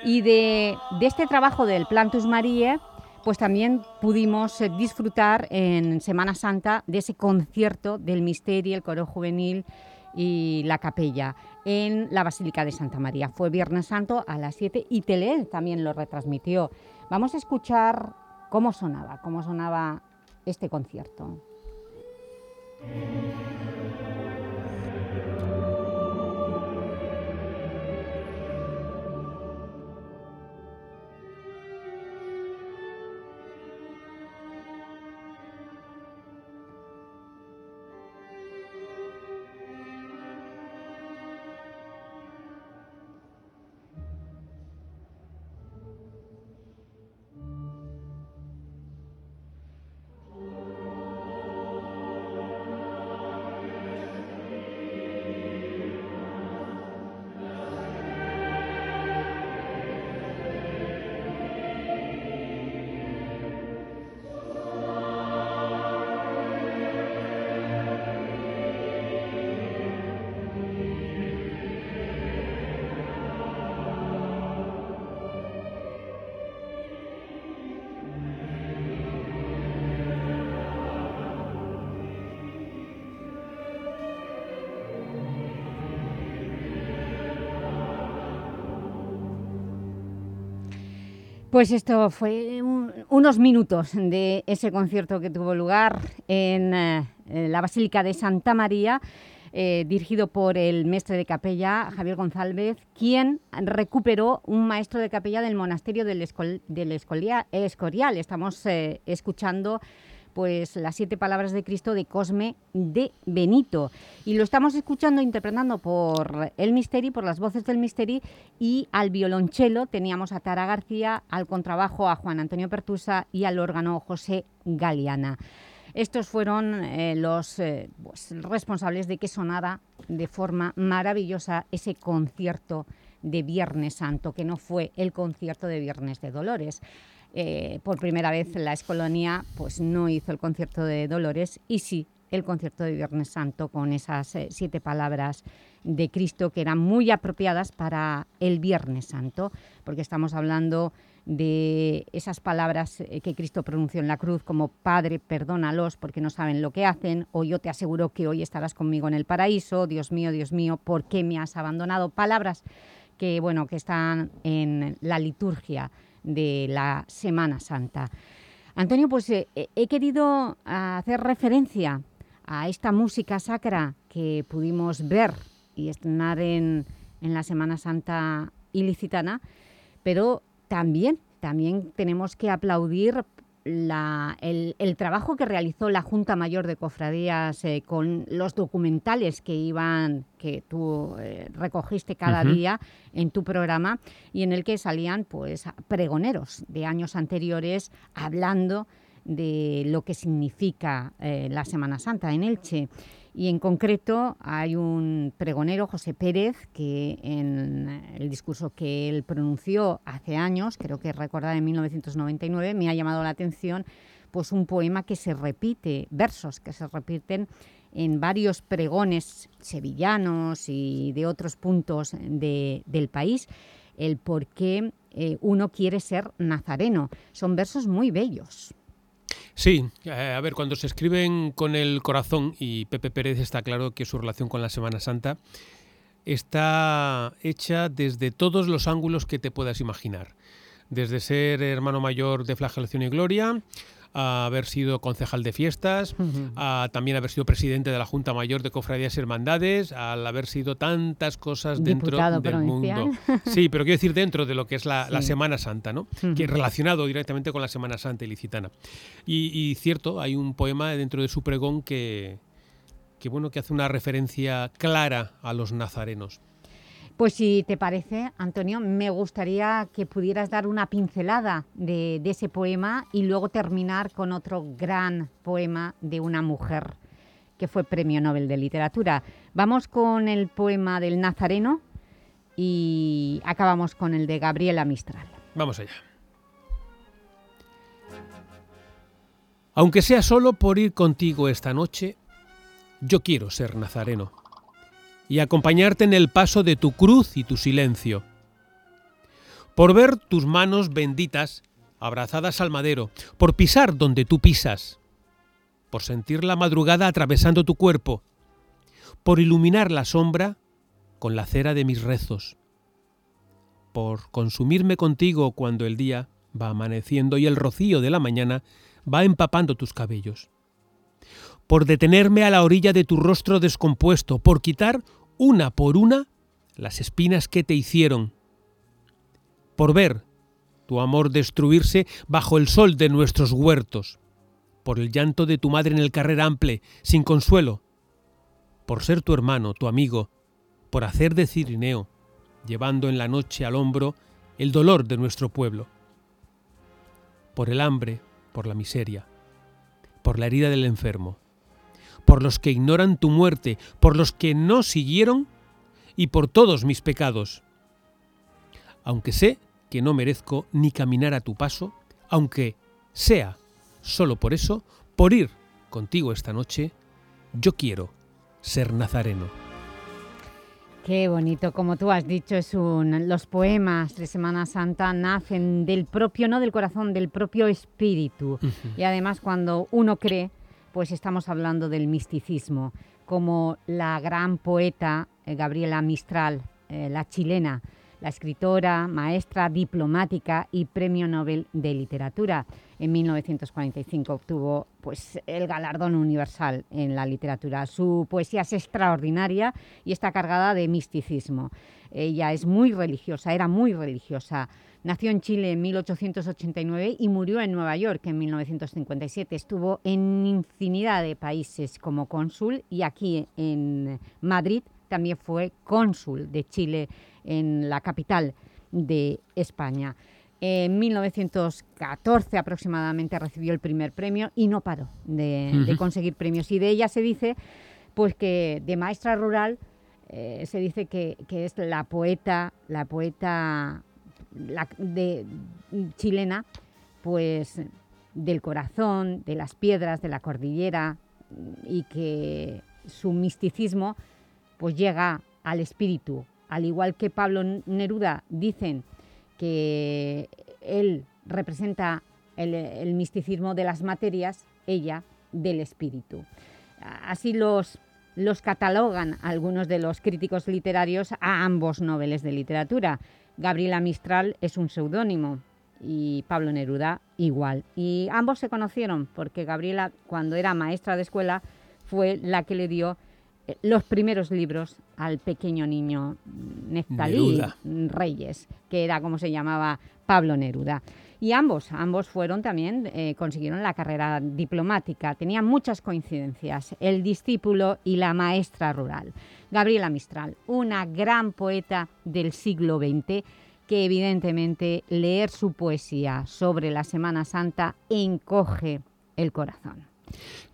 Y de, de este trabajo del Plantus Marie pues también pudimos eh, disfrutar en Semana Santa de ese concierto del Misterio, el Coro Juvenil y la Capella en la Basílica de Santa María. Fue Viernes Santo a las 7 y Tele también lo retransmitió. Vamos a escuchar cómo sonaba, cómo sonaba este concierto. Pues esto fue unos minutos de ese concierto que tuvo lugar en, eh, la Basílica de Santa María, eh, dirigido por el maestro de capella, Javier González, quien recuperó un maestro de capella del monasterio del, Escorial. Estamos eh, escuchando pues las siete palabras de Cristo de Cosme de Benito. Y lo estamos escuchando, interpretando por el Misteri, por las voces del Misteri, y al violonchelo teníamos a Tara García, al contrabajo a Juan Antonio Pertusa y al órgano José Galeana. Estos fueron eh, los eh, pues, responsables de que sonara de forma maravillosa ese concierto de Viernes Santo, que no fue el concierto de Viernes de Dolores. Eh, por primera vez la Escolonia pues, no hizo el concierto de Dolores y sí el concierto de Viernes Santo con esas eh, siete palabras de Cristo que eran muy apropiadas para el Viernes Santo, porque estamos hablando de esas palabras eh, que Cristo pronunció en la cruz como Padre, perdónalos porque no saben lo que hacen, o yo te aseguro que hoy estarás conmigo en el paraíso, Dios mío, Dios mío, ¿por qué me has abandonado? Palabras que, bueno, que están en la liturgia de la Semana Santa. Antonio, pues eh, eh, he querido hacer referencia a esta música sacra que pudimos ver y estrenar en, en la Semana Santa ilicitana, pero también, también tenemos que aplaudir el, trabajo que realizó la Junta Mayor de Cofradías eh, con los documentales que iban, que tú eh, recogiste cada día en tu programa y en el que salían pues pregoneros de años anteriores hablando de lo que significa eh, la Semana Santa en Elche y en concreto hay un pregonero, José Pérez, que en el discurso que él pronunció hace años, creo que recordar en 1999, me ha llamado la atención pues un poema que se repite, versos que se repiten en varios pregones sevillanos y de otros puntos del país, el por qué eh, uno quiere ser nazareno. Son versos muy bellos. Sí, eh, a ver, cuando se escriben con el corazón, y Pepe Pérez está claro que su relación con la Semana Santa está hecha desde todos los ángulos que te puedas imaginar. Desde ser hermano mayor de Flagelación y Gloria, a haber sido concejal de fiestas, a también haber sido presidente de la Junta Mayor de Cofradías y Hermandades, al haber sido tantas cosas dentro del mundo. Sí, pero quiero decir dentro de lo que es la, Semana Santa, ¿no? que relacionado directamente con la Semana Santa ilicitana. Y, y cierto, hay un poema dentro de su pregón que, que, bueno, que hace una referencia clara a los nazarenos. Pues si te parece, Antonio, me gustaría que pudieras dar una pincelada de, ese poema y luego terminar con otro gran poema de una mujer que fue Premio Nobel de Literatura. Vamos con el poema del Nazareno y acabamos con el de Gabriela Mistral. Vamos allá. Aunque sea solo por ir contigo esta noche, yo quiero ser nazareno y acompañarte en el paso de tu cruz y tu silencio. Por ver tus manos benditas abrazadas al madero, por pisar donde tú pisas, por sentir la madrugada atravesando tu cuerpo, por iluminar la sombra con la cera de mis rezos, por consumirme contigo cuando el día va amaneciendo y el rocío de la mañana va empapando tus cabellos, por detenerme a la orilla de tu rostro descompuesto, por quitar una por una las espinas que te hicieron, por ver tu amor destruirse bajo el sol de nuestros huertos, por el llanto de tu madre en el carrer ample, sin consuelo, por ser tu hermano, tu amigo, por hacer de Cirineo, llevando en la noche al hombro el dolor de nuestro pueblo, por el hambre, por la miseria, por la herida del enfermo, por los que ignoran tu muerte, por los que no siguieron y por todos mis pecados. Aunque sé que no merezco ni caminar a tu paso, aunque sea solo por eso, por ir contigo esta noche, yo quiero ser nazareno. Qué bonito, como tú has dicho, es un, los poemas de Semana Santa nacen del propio, no del corazón, del propio espíritu. Y además cuando uno cree, pues estamos hablando del misticismo, como la gran poeta eh, Gabriela Mistral, eh, la chilena, la escritora, maestra, diplomática y Premio Nobel de Literatura. En 1945 obtuvo pues, el galardón universal en la literatura. Su poesía es extraordinaria y está cargada de misticismo. Ella es muy religiosa, era muy religiosa. Nació en Chile en 1889 y murió en Nueva York en 1957. Estuvo en infinidad de países como cónsul y aquí en Madrid también fue cónsul de Chile en la capital de España. En 1914 aproximadamente recibió el primer premio y no paró de, conseguir premios. Y de ella se dice pues que de maestra rural eh, se dice que, es la poeta, la poeta de, chilena, pues del corazón, de las piedras, de la cordillera y que su misticismo pues llega al espíritu, al igual que Pablo Neruda, dicen que él representa el, misticismo de las materias, ella del espíritu. Así los, los catalogan algunos de los críticos literarios a ambos noveles de literatura. Gabriela Mistral es un seudónimo y Pablo Neruda igual. Y ambos se conocieron porque Gabriela, cuando era maestra de escuela, fue la que le dio eh, los primeros libros al pequeño niño Neftalí Reyes, que era como se llamaba Pablo Neruda. Y ambos, ambos fueron también, eh, consiguieron la carrera diplomática. Tenían muchas coincidencias, el discípulo y la maestra rural. Gabriela Mistral, una gran poeta del siglo XX, que evidentemente leer su poesía sobre la Semana Santa encoge el corazón.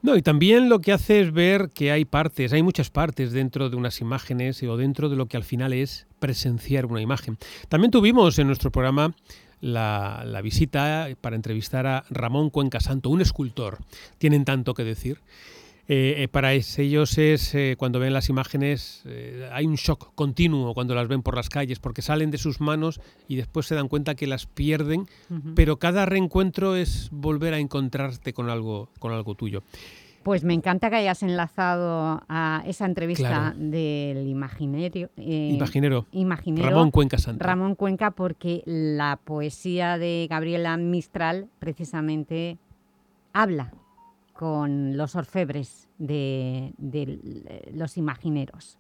No, y también lo que hace es ver que hay partes, hay muchas partes dentro de unas imágenes o dentro de lo que al final es presenciar una imagen. También tuvimos en nuestro programa la, visita para entrevistar a Ramón Cuenca Santo, un escultor. Tienen tanto que decir. Eh, eh, para ellos es, eh, cuando ven las imágenes, hay un shock continuo cuando las ven por las calles, porque salen de sus manos y después se dan cuenta que las pierden, pero cada reencuentro es volver a encontrarte con algo, con algo tuyo. Pues me encanta que hayas enlazado a esa entrevista del imaginero, imaginero, Ramón Cuenca Santo. Ramón Cuenca, porque la poesía de Gabriela Mistral precisamente habla con los orfebres de, los imagineros.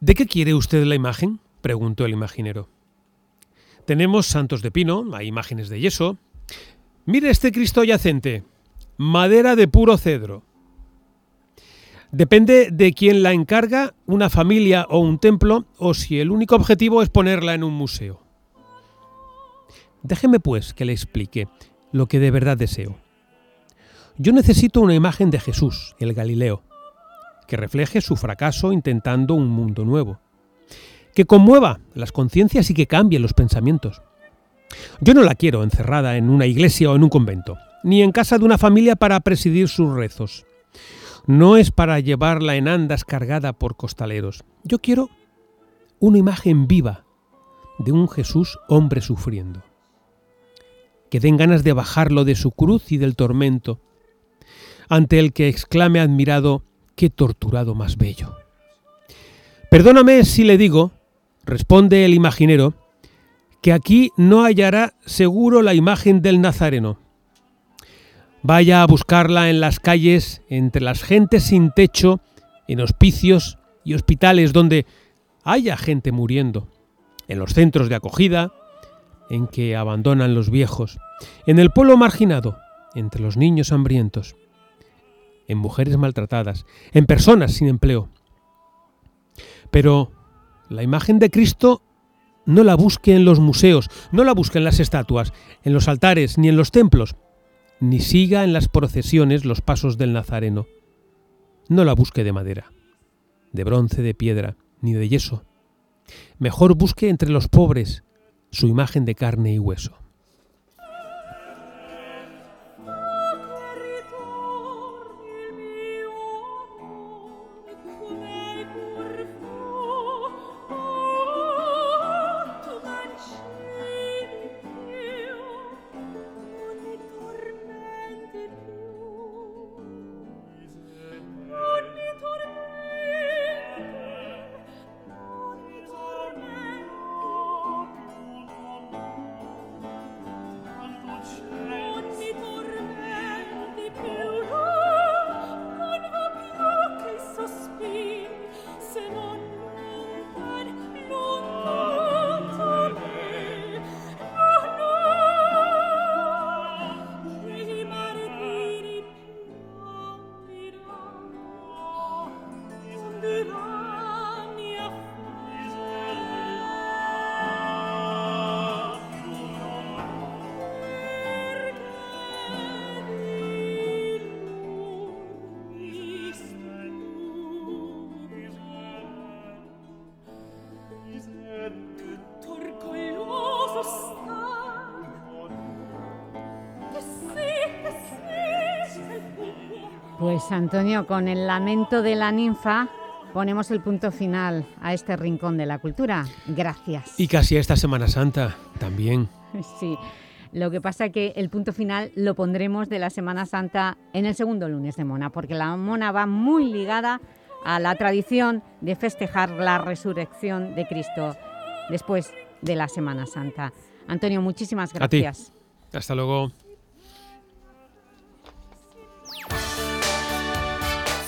¿De qué quiere usted la imagen? preguntó el imaginero. Tenemos santos de pino, hay imágenes de yeso. Mire este Cristo yacente, madera de puro cedro. Depende de quién la encarga, una familia o un templo, o si el único objetivo es ponerla en un museo. Déjeme pues que le explique lo que de verdad deseo. Yo necesito una imagen de Jesús, el Galileo, que refleje su fracaso intentando un mundo nuevo, que conmueva las conciencias y que cambie los pensamientos. Yo no la quiero encerrada en una iglesia o en un convento, ni en casa de una familia para presidir sus rezos. No es para llevarla en andas cargada por costaleros. Yo quiero una imagen viva de un Jesús hombre sufriendo. Que den ganas de bajarlo de su cruz y del tormento, ante el que exclame admirado, qué torturado más bello. Perdóname si le digo, responde el imaginero, que aquí no hallará seguro la imagen del Nazareno. Vaya a buscarla en las calles, entre las gentes sin techo, en hospicios y hospitales donde haya gente muriendo, en los centros de acogida, en que abandonan los viejos, en el pueblo marginado, entre los niños hambrientos, en mujeres maltratadas, en personas sin empleo. Pero la imagen de Cristo no la busque en los museos, no la busque en las estatuas, en los altares, ni en los templos, ni siga en las procesiones los pasos del Nazareno. No la busque de madera, de bronce, de piedra, ni de yeso. Mejor busque entre los pobres su imagen de carne y hueso. Antonio, con el lamento de la ninfa ponemos el punto final a este rincón de la cultura. Gracias. Y casi a esta Semana Santa también. Sí, lo que pasa es que el punto final lo pondremos de la Semana Santa en el segundo lunes de Mona, porque la Mona va muy ligada a la tradición de festejar la resurrección de Cristo después de la Semana Santa. Antonio, muchísimas gracias. A ti. Hasta luego.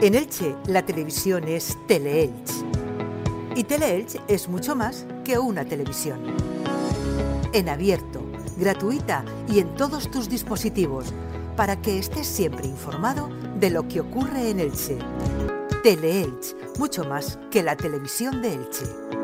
En Elche, la televisión es Teleelch. Y Teleelch es mucho más que una televisión. En abierto, gratuita y en todos tus dispositivos, para que estés siempre informado de lo que ocurre en Elche. Teleelch, mucho más que la televisión de Elche.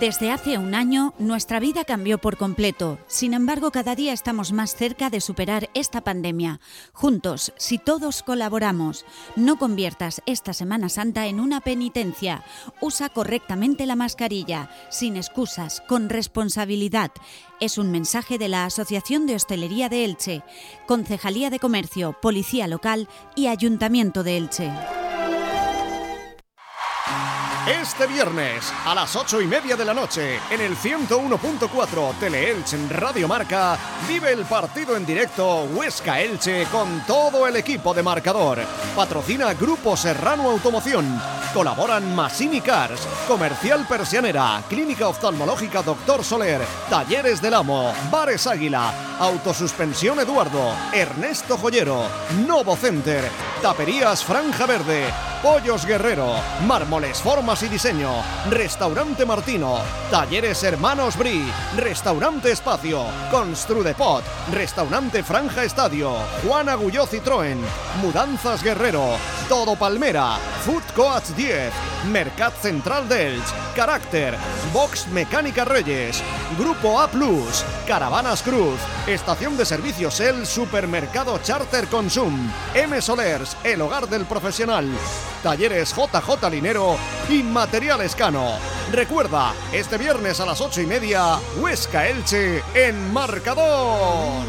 Desde hace un año, nuestra vida cambió por completo. Sin embargo, cada día estamos más cerca de superar esta pandemia. Juntos, si todos colaboramos, no conviertas esta Semana Santa en una penitencia. Usa correctamente la mascarilla, sin excusas, con responsabilidad. Es un mensaje de la Asociación de Hostelería de Elche, Concejalía de Comercio, Policía Local y Ayuntamiento de Elche. Este viernes a las 8 y media de la noche en el 101.4 Teleelch Radio Marca vive el partido en directo Huesca Elche con todo el equipo de marcador. Patrocina Grupo Serrano Automoción. Colaboran Massini Cars, Comercial Persianera, Clínica Oftalmológica Doctor Soler, Talleres del Amo, Bares Águila, Autosuspensión Eduardo, Ernesto Joyero, Novo Center, Taperías Franja Verde, Pollos Guerrero, Mármoles Formas y Diseño, Restaurante Martino, Talleres Hermanos Bri, Restaurante Espacio, Construdepot, Restaurante Franja Estadio, Juan Agulló Citroën, Mudanzas Guerrero, Todo Palmera, Food Coach 10, Mercat Central Delch, Carácter, Box Mecánica Reyes, Grupo A Plus, Caravanas Cruz, Estación de Servicios El Supermercado Charter Consum, M Solers, El Hogar del Profesional, Talleres JJ Linero y Materiales Cano. Recuerda, este viernes a las ocho y media, Huesca Elche en marcador.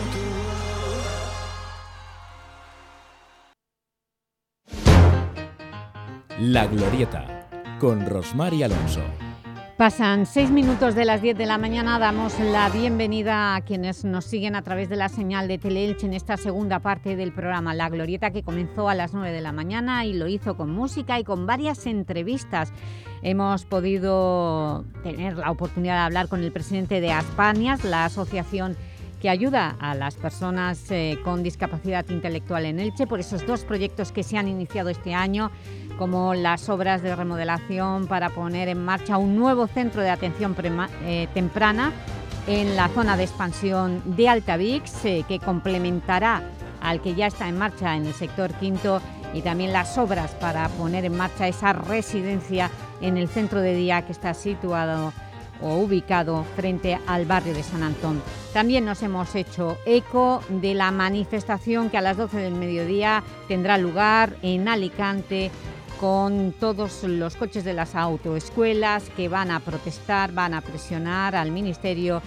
La Glorieta, con Rosmar y Alonso. Pasan seis minutos de las 10 de la mañana. Damos la bienvenida a quienes nos siguen a través de la señal de Teleelch en esta segunda parte del programa La Glorieta, que comenzó a las 9 de la mañana y lo hizo con música y con varias entrevistas. Hemos podido tener la oportunidad de hablar con el presidente de Aspanias, la asociación que ayuda a las personas eh, con discapacidad intelectual en Elche por esos dos proyectos que se han iniciado este año, como las obras de remodelación para poner en marcha un nuevo centro de atención eh, temprana en la zona de expansión de Altavix, eh, que complementará al que ya está en marcha en el sector quinto y también las obras para poner en marcha esa residencia en el centro de día que está situado o ubicado frente al barrio de San Antón. También nos hemos hecho eco de la manifestación que a las 12 del mediodía tendrá lugar en Alicante con todos los coches de las autoescuelas que van a protestar, van a presionar al Ministerio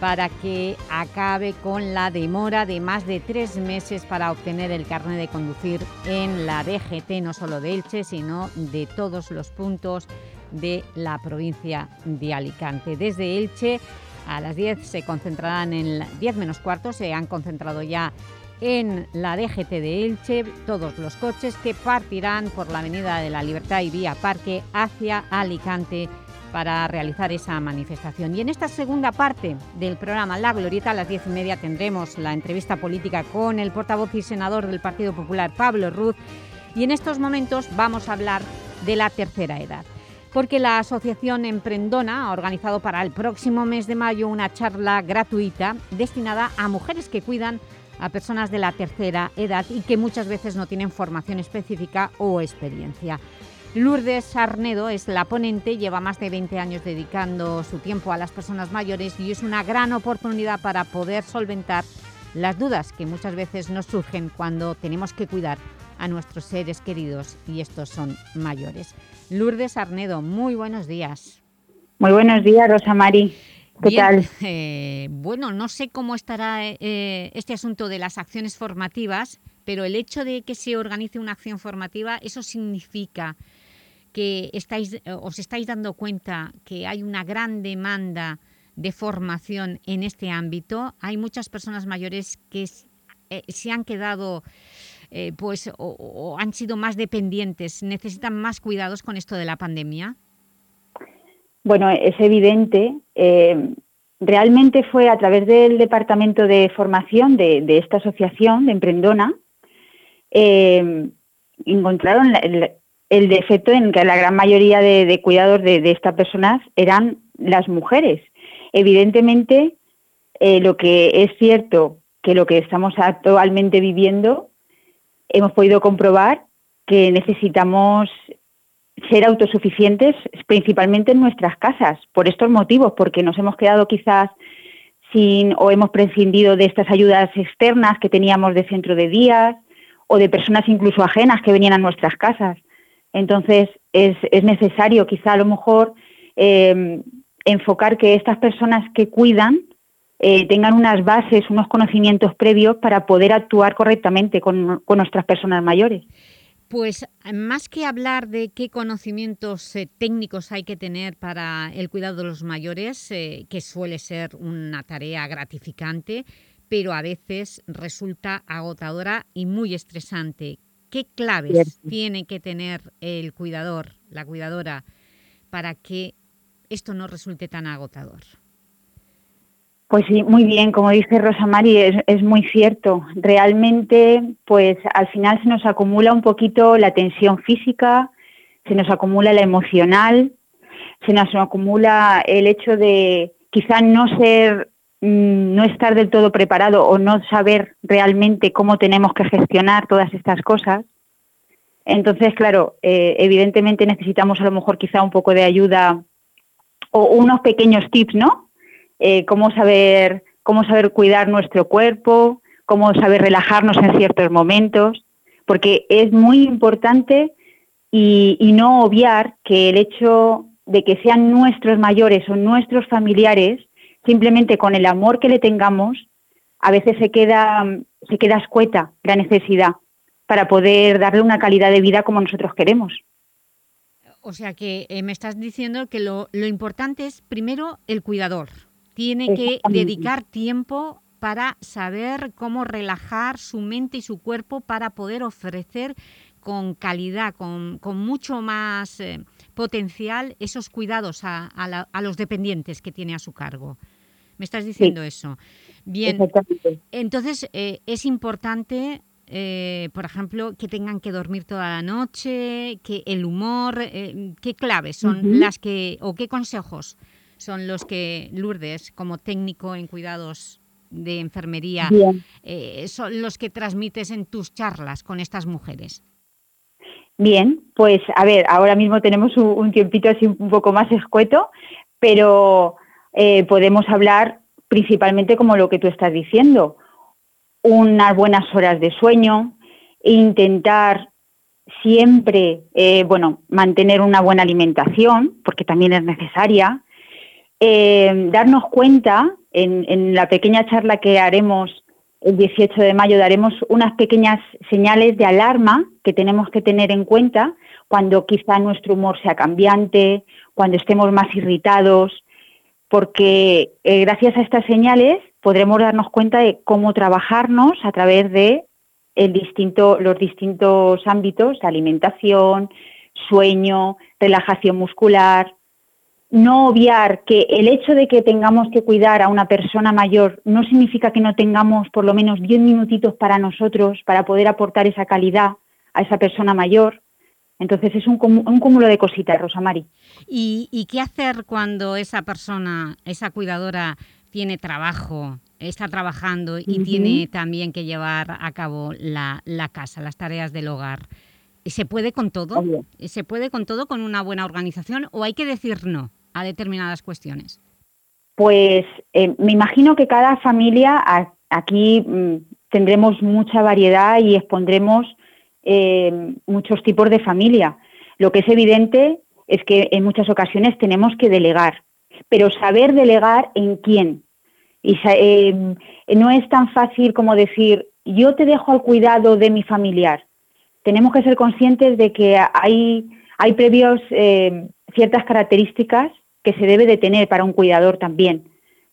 para que acabe con la demora de más de tres meses para obtener el carnet de conducir en la DGT, no solo de Elche, sino de todos los puntos de la provincia de Alicante. Desde Elche a las 10 se concentrarán en 10 menos cuarto, se han concentrado ya en la DGT de Elche todos los coches que partirán por la Avenida de la Libertad y Vía Parque hacia Alicante para realizar esa manifestación. Y en esta segunda parte del programa La Glorieta, a las diez y media tendremos la entrevista política con el portavoz y senador del Partido Popular, Pablo Ruz, y en estos momentos vamos a hablar de la tercera edad porque la Asociación Emprendona ha organizado para el próximo mes de mayo una charla gratuita destinada a mujeres que cuidan a personas de la tercera edad y que muchas veces no tienen formación específica o experiencia. Lourdes Arnedo es la ponente, lleva más de 20 años dedicando su tiempo a las personas mayores y es una gran oportunidad para poder solventar las dudas que muchas veces nos surgen cuando tenemos que cuidar a nuestros seres queridos y estos son mayores. Lourdes Arnedo, muy buenos días. Muy buenos días, Rosa Mari. ¿Qué tal? Eh, bueno, no sé cómo estará eh, este asunto de las acciones formativas, pero el hecho de que se organice una acción formativa, ¿eso significa que estáis, os estáis dando cuenta que hay una gran demanda de formación en este ámbito? Hay muchas personas mayores que eh, se han quedado eh, pues, o, han sido más dependientes, necesitan más cuidados con esto de la pandemia? Bueno, es evidente. Eh, realmente fue a través del Departamento de Formación de, esta asociación, de Emprendona, eh, encontraron el, defecto en que la gran mayoría de, cuidados de, estas personas eran las mujeres. Evidentemente, lo que es cierto que lo que estamos actualmente viviendo hemos podido comprobar que necesitamos ser autosuficientes principalmente en nuestras casas, por estos motivos, porque nos hemos quedado quizás sin o hemos prescindido de estas ayudas externas que teníamos de centro de días o de personas incluso ajenas que venían a nuestras casas. Entonces es, necesario quizá a lo mejor eh, enfocar que estas personas que cuidan eh, tengan unas bases, unos conocimientos previos para poder actuar correctamente con, nuestras personas mayores. Pues más que hablar de qué conocimientos eh, técnicos hay que tener para el cuidado de los mayores, eh, que suele ser una tarea gratificante, pero a veces resulta agotadora y muy estresante. ¿Qué claves tiene que tener el cuidador, la cuidadora, para que esto no resulte tan agotador? Pues sí, muy bien, como dice Rosa Mari, es, muy cierto. Realmente, pues al final se nos acumula un poquito la tensión física, se nos acumula la emocional, se nos acumula el hecho de quizá no ser, mm, no estar del todo preparado o no saber realmente cómo tenemos que gestionar todas estas cosas. Entonces, claro, eh, evidentemente necesitamos a lo mejor quizá un poco de ayuda o unos pequeños tips, ¿no? Eh, cómo saber cómo saber cuidar nuestro cuerpo, cómo saber relajarnos en ciertos momentos, porque es muy importante y, no obviar que el hecho de que sean nuestros mayores o nuestros familiares, simplemente con el amor que le tengamos, a veces se queda, se queda escueta la necesidad para poder darle una calidad de vida como nosotros queremos. O sea que eh, me estás diciendo que lo, lo importante es primero el cuidador, tiene que dedicar tiempo para saber cómo relajar su mente y su cuerpo para poder ofrecer con calidad, con, mucho más eh, potencial esos cuidados a, los dependientes que tiene a su cargo. ¿Me estás diciendo eso? Bien, entonces eh, es importante, eh, por ejemplo, que tengan que dormir toda la noche, que el humor, ¿qué claves son las que, o qué consejos son los que, Lourdes, como técnico en cuidados de enfermería, eh, son los que transmites en tus charlas con estas mujeres? Bien, pues a ver, ahora mismo tenemos un, tiempito así un poco más escueto, pero eh, podemos hablar principalmente como lo que tú estás diciendo, unas buenas horas de sueño, intentar siempre, eh, bueno, mantener una buena alimentación, porque también es necesaria, eh, darnos cuenta, en, la pequeña charla que haremos el 18 de mayo, daremos unas pequeñas señales de alarma que tenemos que tener en cuenta cuando quizá nuestro humor sea cambiante, cuando estemos más irritados, porque eh, gracias a estas señales podremos darnos cuenta de cómo trabajarnos a través de los distintos ámbitos, alimentación, sueño, relajación muscular, no obviar que el hecho de que tengamos que cuidar a una persona mayor no significa que no tengamos por lo menos 10 minutitos para nosotros para poder aportar esa calidad a esa persona mayor. Entonces es un, un cúmulo de cositas, Rosamari. ¿Y, ¿Y qué hacer cuando esa persona, esa cuidadora, tiene trabajo, está trabajando y tiene también que llevar a cabo la, la casa, las tareas del hogar? ¿Se puede con todo? ¿Se puede con todo con una buena organización o hay que decir no? A determinadas cuestiones? Pues eh, me imagino que cada familia aquí mm, tendremos mucha variedad y expondremos eh, muchos tipos de familia. Lo que es evidente es que en muchas ocasiones tenemos que delegar, pero saber delegar en quién. Y eh, no es tan fácil como decir, yo te dejo al cuidado de mi familiar. Tenemos que ser conscientes de que hay, hay previos ciertas características que se debe de tener para un cuidador también.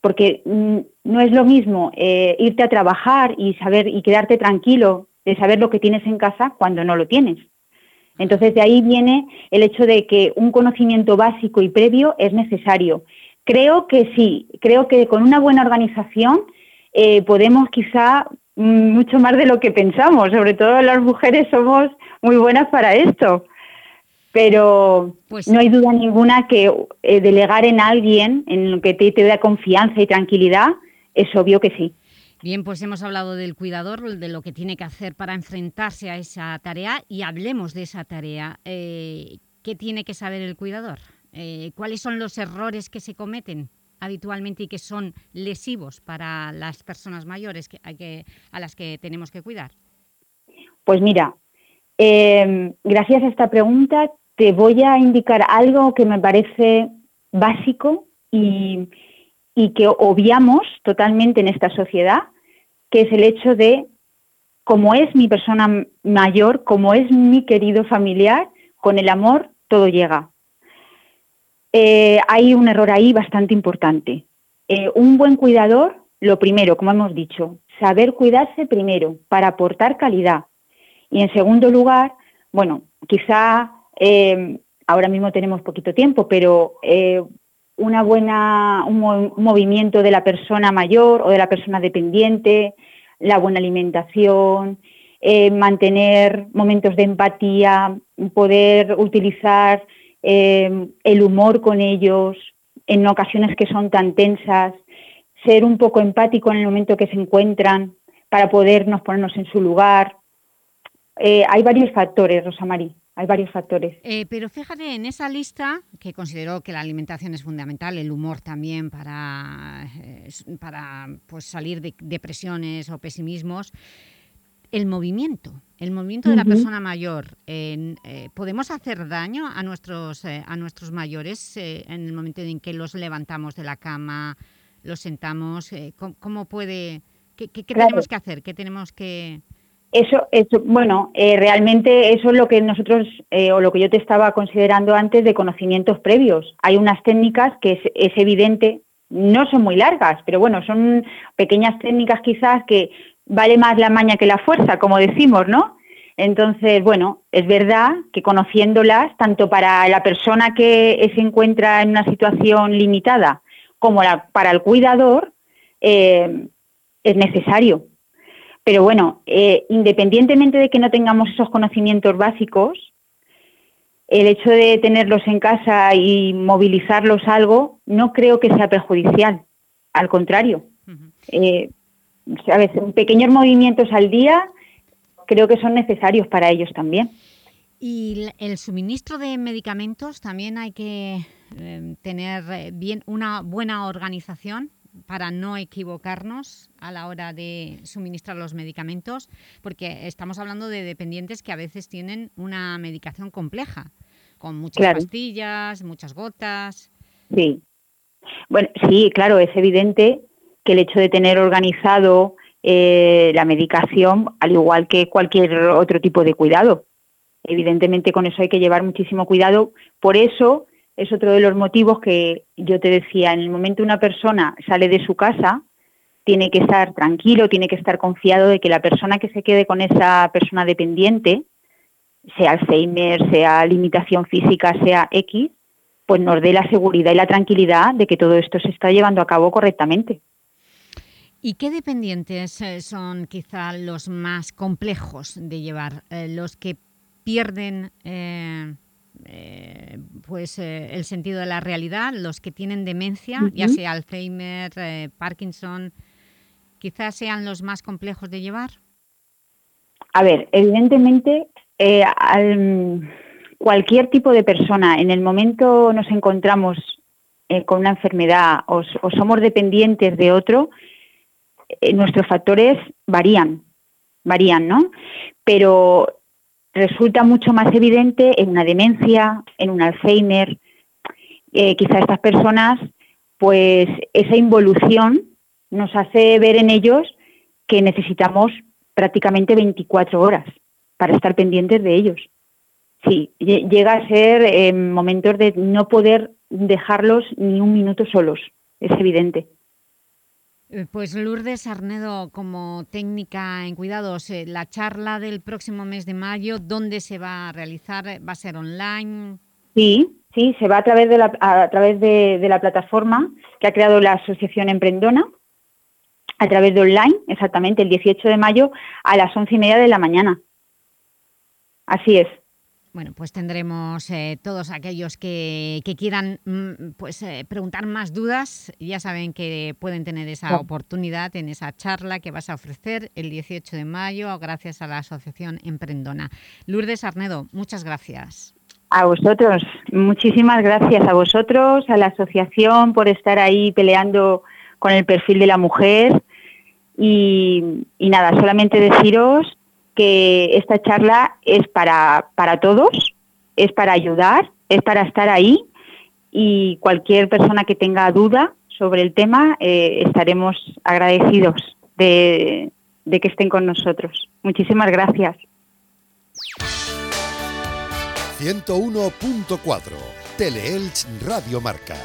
Porque mm, no es lo mismo eh, irte a trabajar y saber y quedarte tranquilo de saber lo que tienes en casa cuando no lo tienes. Entonces de ahí viene el hecho de que un conocimiento básico y previo es necesario. Creo que sí, creo que con una buena organización eh, podemos quizá mm, mucho más de lo que pensamos, sobre todo las mujeres somos muy buenas para esto pero pues, no hay duda ninguna que eh, delegar en alguien en lo que te, te da confianza y tranquilidad es obvio que sí. Bien, pues hemos hablado del cuidador, de lo que tiene que hacer para enfrentarse a esa tarea y hablemos de esa tarea. Eh, ¿Qué tiene que saber el cuidador? Eh, ¿Cuáles son los errores que se cometen habitualmente y que son lesivos para las personas mayores que, que, a las que tenemos que cuidar? Pues mira, gracias a esta pregunta te voy a indicar algo que me parece básico y, que obviamos totalmente en esta sociedad, que es el hecho de, como es mi persona mayor, como es mi querido familiar, con el amor todo llega. Eh, hay un error ahí bastante importante. Eh, un buen cuidador, lo primero, como hemos dicho, saber cuidarse primero para aportar calidad. Y en segundo lugar, bueno, quizá eh, ahora mismo tenemos poquito tiempo, pero eh, una buena, un, movimiento de la persona mayor o de la persona dependiente, la buena alimentación, eh, mantener momentos de empatía, poder utilizar eh, el humor con ellos en ocasiones que son tan tensas, ser un poco empático en el momento que se encuentran para podernos ponernos en su lugar. Eh, hay varios factores, Rosa María hay varios factores. Eh, pero fíjate, en esa lista, que considero que la alimentación es fundamental, el humor también para, eh, para pues, salir de depresiones o pesimismos, el movimiento, el movimiento de la persona mayor. Eh, ¿Podemos hacer daño a nuestros, a nuestros mayores en el momento en que los levantamos de la cama, los sentamos? ¿cómo, puede...? ¿Qué, tenemos que hacer? ¿Qué tenemos que...? Eso, eso bueno, eh, realmente eso es lo que nosotros, eh, o lo que yo te estaba considerando antes de conocimientos previos. Hay unas técnicas que es, evidente, no son muy largas, pero bueno, son pequeñas técnicas quizás que vale más la maña que la fuerza, como decimos, ¿no? Entonces, bueno, es verdad que conociéndolas, tanto para la persona que se encuentra en una situación limitada como para el cuidador, eh, es necesario pero bueno, eh, independientemente de que no tengamos esos conocimientos básicos, el hecho de tenerlos en casa y movilizarlos algo no creo que sea perjudicial. Al contrario, eh, ¿sabes? pequeños movimientos al día creo que son necesarios para ellos también. ¿Y el suministro de medicamentos también hay que eh, tener bien una buena organización? Para no equivocarnos a la hora de suministrar los medicamentos, porque estamos hablando de dependientes que a veces tienen una medicación compleja, con muchas pastillas, muchas gotas. Sí. Bueno, sí, claro, es evidente que el hecho de tener organizado eh, la medicación, al igual que cualquier otro tipo de cuidado, evidentemente con eso hay que llevar muchísimo cuidado. Por eso es otro de los motivos que yo te decía, en el momento una persona sale de su casa, tiene que estar tranquilo, tiene que estar confiado de que la persona que se quede con esa persona dependiente, sea Alzheimer, sea limitación física, sea X, pues nos dé la seguridad y la tranquilidad de que todo esto se está llevando a cabo correctamente. ¿Y qué dependientes eh, son quizá los más complejos de llevar? Eh, ¿Los que pierden eh, eh, pues eh, el sentido de la realidad, los que tienen demencia, ya sea Alzheimer, eh, Parkinson, quizás sean los más complejos de llevar? A ver, evidentemente, cualquier tipo de persona, en el momento nos encontramos con una enfermedad o, o, somos dependientes de otro, nuestros factores varían, varían, ¿no? Pero resulta mucho más evidente en una demencia, en un Alzheimer. Eh, quizá estas personas, pues esa involución nos hace ver en ellos que necesitamos prácticamente 24 horas para estar pendientes de ellos. Sí, llega a ser en momentos de no poder dejarlos ni un minuto solos, es evidente. Eh, pues Lourdes Arnedo, como técnica en cuidados, eh, la charla del próximo mes de mayo, ¿dónde se va a realizar? ¿Va a ser online? Sí, sí, se va a través de la, a través de, la plataforma que ha creado la Asociación Emprendona, a través de online, exactamente, el 18 de mayo a las once y media de la mañana. Así es. Bueno, pues tendremos eh, todos aquellos que, quieran mm, pues, eh, preguntar más dudas, ya saben que pueden tener esa oportunidad en esa charla que vas a ofrecer el 18 de mayo gracias a la Asociación Emprendona. Lourdes Arnedo, muchas gracias. A vosotros, muchísimas gracias a vosotros, a la asociación por estar ahí peleando con el perfil de la mujer y, y nada, solamente deciros que esta charla es para, para todos, es para ayudar, es para estar ahí y cualquier persona que tenga duda sobre el tema eh, estaremos agradecidos de, que estén con nosotros. Muchísimas gracias. 101.4 Teleelch Radio Marca.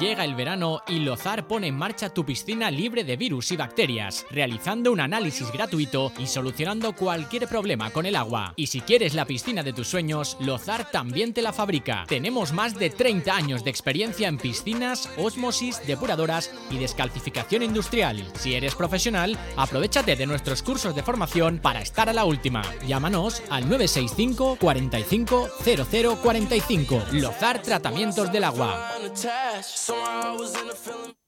Llega el verano y Lozar pone en marcha tu piscina libre de virus y bacterias, realizando un análisis gratuito y solucionando cualquier problema con el agua. Y si quieres la piscina de tus sueños, Lozar también te la fabrica. Tenemos más de 30 años de experiencia en piscinas, osmosis, depuradoras y descalcificación industrial. Si eres profesional, aprovechate de nuestros cursos de formación para estar a la última. Llámanos al 965 45 0045. Lozar Tratamientos del Agua. Somehow I was in a feeling.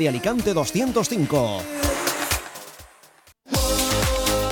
de Alicante 205.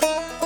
Música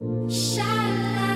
Shine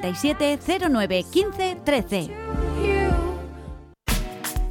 637 09 15 13.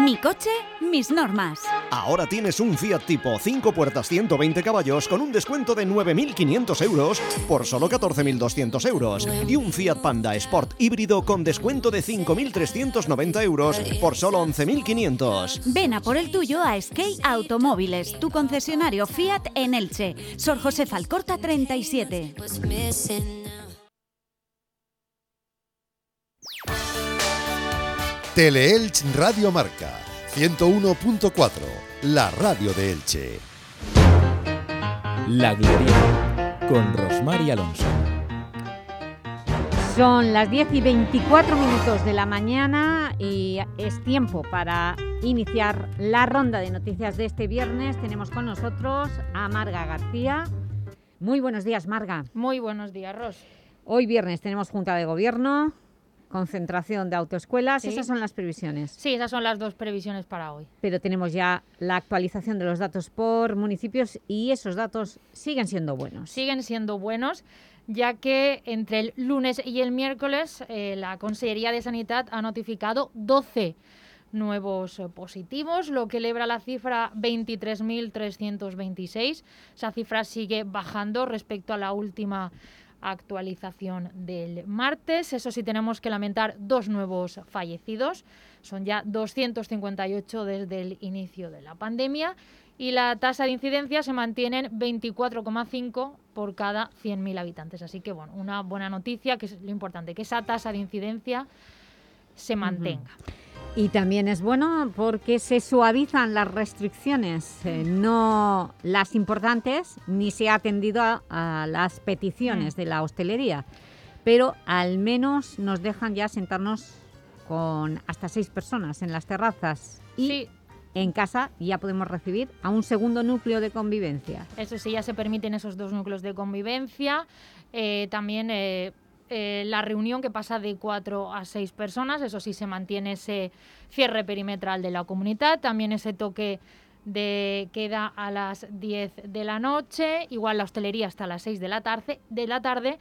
Mi coche, mis normas. Ahora tienes un Fiat Tipo 5 puertas 120 caballos con un descuento de 9.500 euros por solo 14.200 euros y un Fiat Panda Sport híbrido con descuento de 5.390 euros por solo 11.500. Ven a por el tuyo a Skate Automóviles, tu concesionario Fiat en Elche. Sor José Falcorta 37. Teleelch Radio Marca 101.4, la radio de Elche. La Glorieta con Rosmar y Alonso. Son las 10 y 24 minutos de la mañana y es tiempo para iniciar la ronda de noticias de este viernes. Tenemos con nosotros a Marga García. Muy buenos días, Marga. Muy buenos días, Ros. Hoy viernes tenemos Junta de Gobierno, concentración de autoescuelas. Sí. Esas son las previsiones. Sí, esas son las dos previsiones para hoy. Pero tenemos ya la actualización de los datos por municipios y esos datos siguen siendo buenos. Siguen siendo buenos, ya que entre el lunes y el miércoles eh, la Consellería de Sanidad ha notificado 12 nuevos positivos, lo que eleva la cifra 23.326. Esa cifra sigue bajando respecto a la última actualización del martes. Eso sí, tenemos que lamentar dos nuevos fallecidos. Son ya 258 desde el inicio de la pandemia y la tasa de incidencia se mantiene en 24,5 por cada 100.000 habitantes. Así que, bueno, una buena noticia, que es lo importante, que esa tasa de incidencia se mantenga. Y también es bueno porque se suavizan las restricciones, eh, no las importantes, ni se ha atendido a, a las peticiones Mm. de la hostelería, pero al menos nos dejan ya sentarnos con hasta seis personas en las terrazas y en casa ya podemos recibir a un segundo núcleo de convivencia. Eso sí, ya se permiten esos dos núcleos de convivencia. Eh, también eh, eh, la reunión que pasa de cuatro a seis personas, eso sí se mantiene ese cierre perimetral de la comunidad, también ese toque de queda a las 10 de la noche, igual la hostelería hasta las 6 de la tarde, de la tarde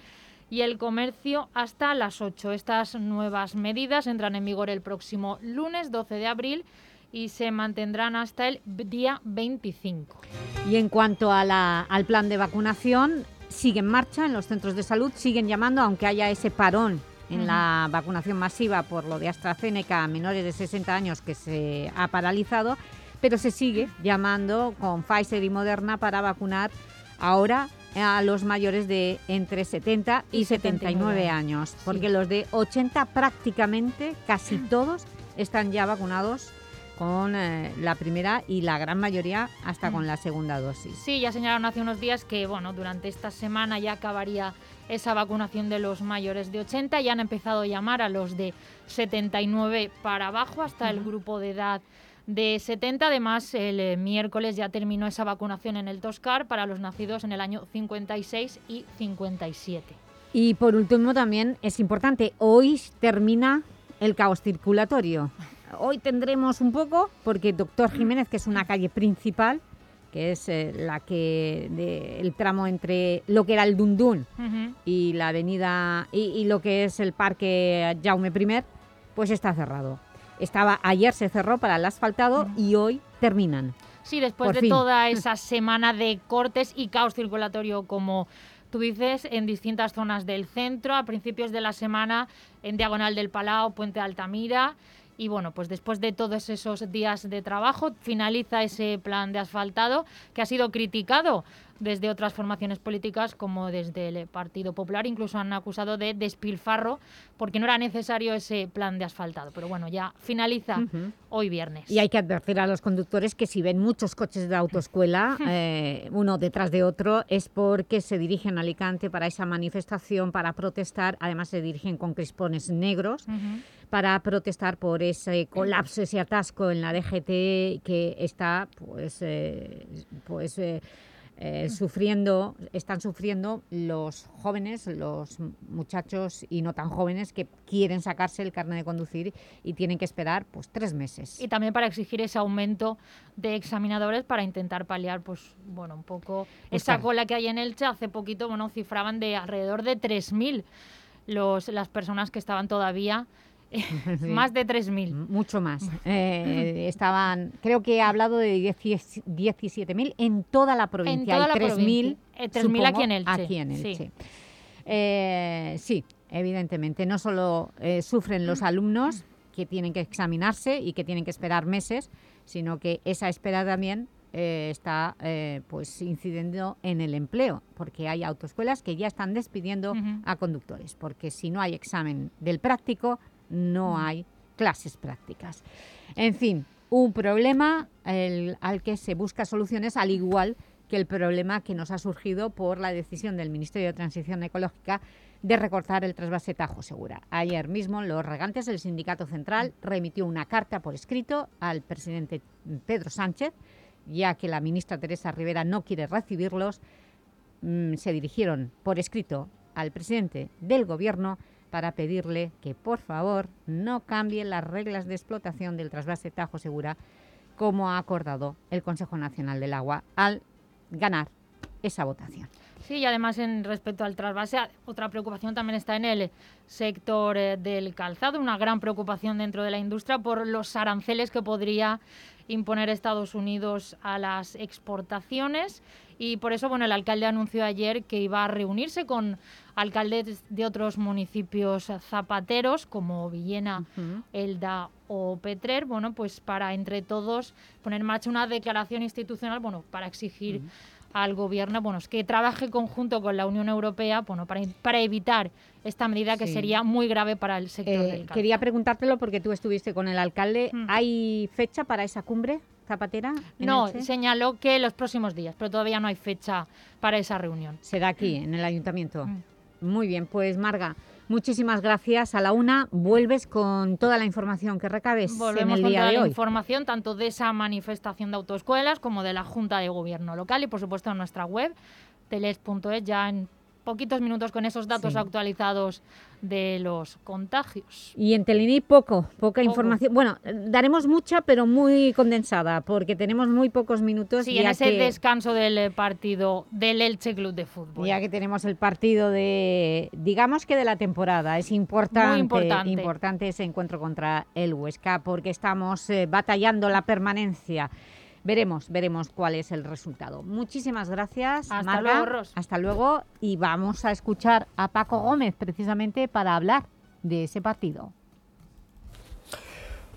y el comercio hasta las 8. Estas nuevas medidas entran en vigor el próximo lunes 12 de abril y se mantendrán hasta el día 25. Y en cuanto al plan de vacunación, sigue en marcha en los centros de salud, siguen llamando, aunque haya ese parón en la vacunación masiva por lo de AstraZeneca a menores de 60 años que se ha paralizado, pero se sigue llamando con Pfizer y Moderna para vacunar ahora a los mayores de entre 70 y 79 años, porque los de 80 prácticamente, casi todos, están ya vacunados con eh, la primera y la gran mayoría hasta con la segunda dosis. Sí, ya señalaron hace unos días que bueno, durante esta semana ya acabaría esa vacunación de los mayores de 80 y han empezado a llamar a los de 79 para abajo hasta el grupo de edad de 70. Además, el eh, miércoles ya terminó esa vacunación en el Toscar para los nacidos en el año 56 y 57. Y por último también es importante, hoy termina el caos circulatorio. Hoy tendremos un poco, porque Doctor Jiménez, que es una calle principal, que es eh, la que de- el tramo entre lo que era el Dundún Ujú. y la avenida y, y lo que es el parque Jaume I, pues está cerrado. Estaba ayer se cerró para el asfaltado y hoy terminan. Sí, después Por de fin. toda esa semana de cortes y caos circulatorio, como tú dices, en distintas zonas del centro, a principios de la semana en Diagonal del Palau, Puente Altamira. Y bueno, pues después de todos esos días de trabajo, finaliza ese plan de asfaltado que ha sido criticado desde otras formaciones políticas como desde el Partido Popular. Incluso han acusado de despilfarro porque no era necesario ese plan de asfaltado. Pero bueno, ya finaliza hoy viernes. Y hay que advertir a los conductores que si ven muchos coches de autoescuela, eh, uno detrás de otro, es porque se dirigen a Alicante para esa manifestación, para protestar. Además, se dirigen con crispones negros para protestar por ese colapso, ese atasco en la DGT que está pues, eh, pues eh, eh, sufriendo, están sufriendo los jóvenes, los muchachos y no tan jóvenes que quieren sacarse el carnet de conducir y tienen que esperar pues tres meses. y también para exigir ese aumento de examinadores para intentar paliar pues bueno un poco esa Buscar. cola que hay en Elche hace poquito bueno cifraban de alrededor de 3000 los las personas que estaban todavía Sí. más de 3000 Mucho más. Eh, estaban, creo que he hablado de 10 17.000 en toda la provincia. toda Hay la 3.000 provincia. Eh, 3.000 aquí en Elche, Aquí en sí. Elche. Eh, sí, evidentemente. No solo sufren los alumnos que tienen que examinarse y que tienen que esperar meses, sino que esa espera también eh, está eh, pues incidiendo en el empleo, porque hay autoescuelas que ya están despidiendo a conductores, porque si no hay examen del práctico, no hay clases prácticas. En fin, un problema el- al que se busca soluciones, al igual que el problema que nos ha surgido por la decisión del Ministerio de Transición Ecológica de recortar el trasvase Tajo Segura. Ayer mismo los regantes del Sindicato Central remitió una carta por escrito al presidente Pedro Sánchez, ya que la ministra Teresa Rivera no quiere recibirlos, mm, se dirigieron por escrito al presidente del Gobierno para pedirle que, por favor, no cambie las reglas de explotación del trasvase Tajo Segura como ha acordado el Consejo Nacional del Agua al ganar esa votación. Sí, y además en respecto al trasvase, a- otra preocupación también está en el sector eh, del calzado, una gran preocupación dentro de la industria por los aranceles que podría imponer Estados Unidos a las exportaciones. Y por eso bueno el alcalde anunció ayer que iba a reunirse con alcaldes de otros municipios zapateros como Villena, Elda o Petrer, bueno, pues para entre todos poner en marcha una declaración institucional, bueno, para exigir al gobierno bueno, es que trabaje conjunto con la Unión Europea bueno, para, para evitar esta medida que Sí. sería muy grave para el sector Eh, del quería preguntártelo porque tú estuviste con el alcalde. Mm. ¿Hay fecha para esa cumbre zapatera? No, señaló que los próximos días, pero todavía no hay fecha para esa reunión. Será aquí, en el ayuntamiento. Mm. Muy bien, pues Marga, muchísimas gracias. A la una vuelves con toda la información que recabes Volvemos en el con día toda de la hoy. información tanto de esa manifestación de autoescuelas como de la Junta de Gobierno local y por supuesto en nuestra web teles.es ya en poquitos minutos con esos datos Sí. actualizados de los contagios. Y en Telení poco, poca Poco. información. Bueno, daremos mucha, pero muy condensada, porque tenemos muy pocos minutos. Sí, en ese que- descanso del eh, partido del Elche Club de Fútbol. Ya que tenemos el partido de, digamos que de la temporada, es importante, Muy importante. importante ese encuentro contra el Huesca porque estamos eh, batallando la permanencia. Veremos, veremos cuál es el resultado. Muchísimas gracias, Hasta Marga. luego, Ros. Hasta luego y vamos a escuchar a Paco Gómez precisamente para hablar de ese partido.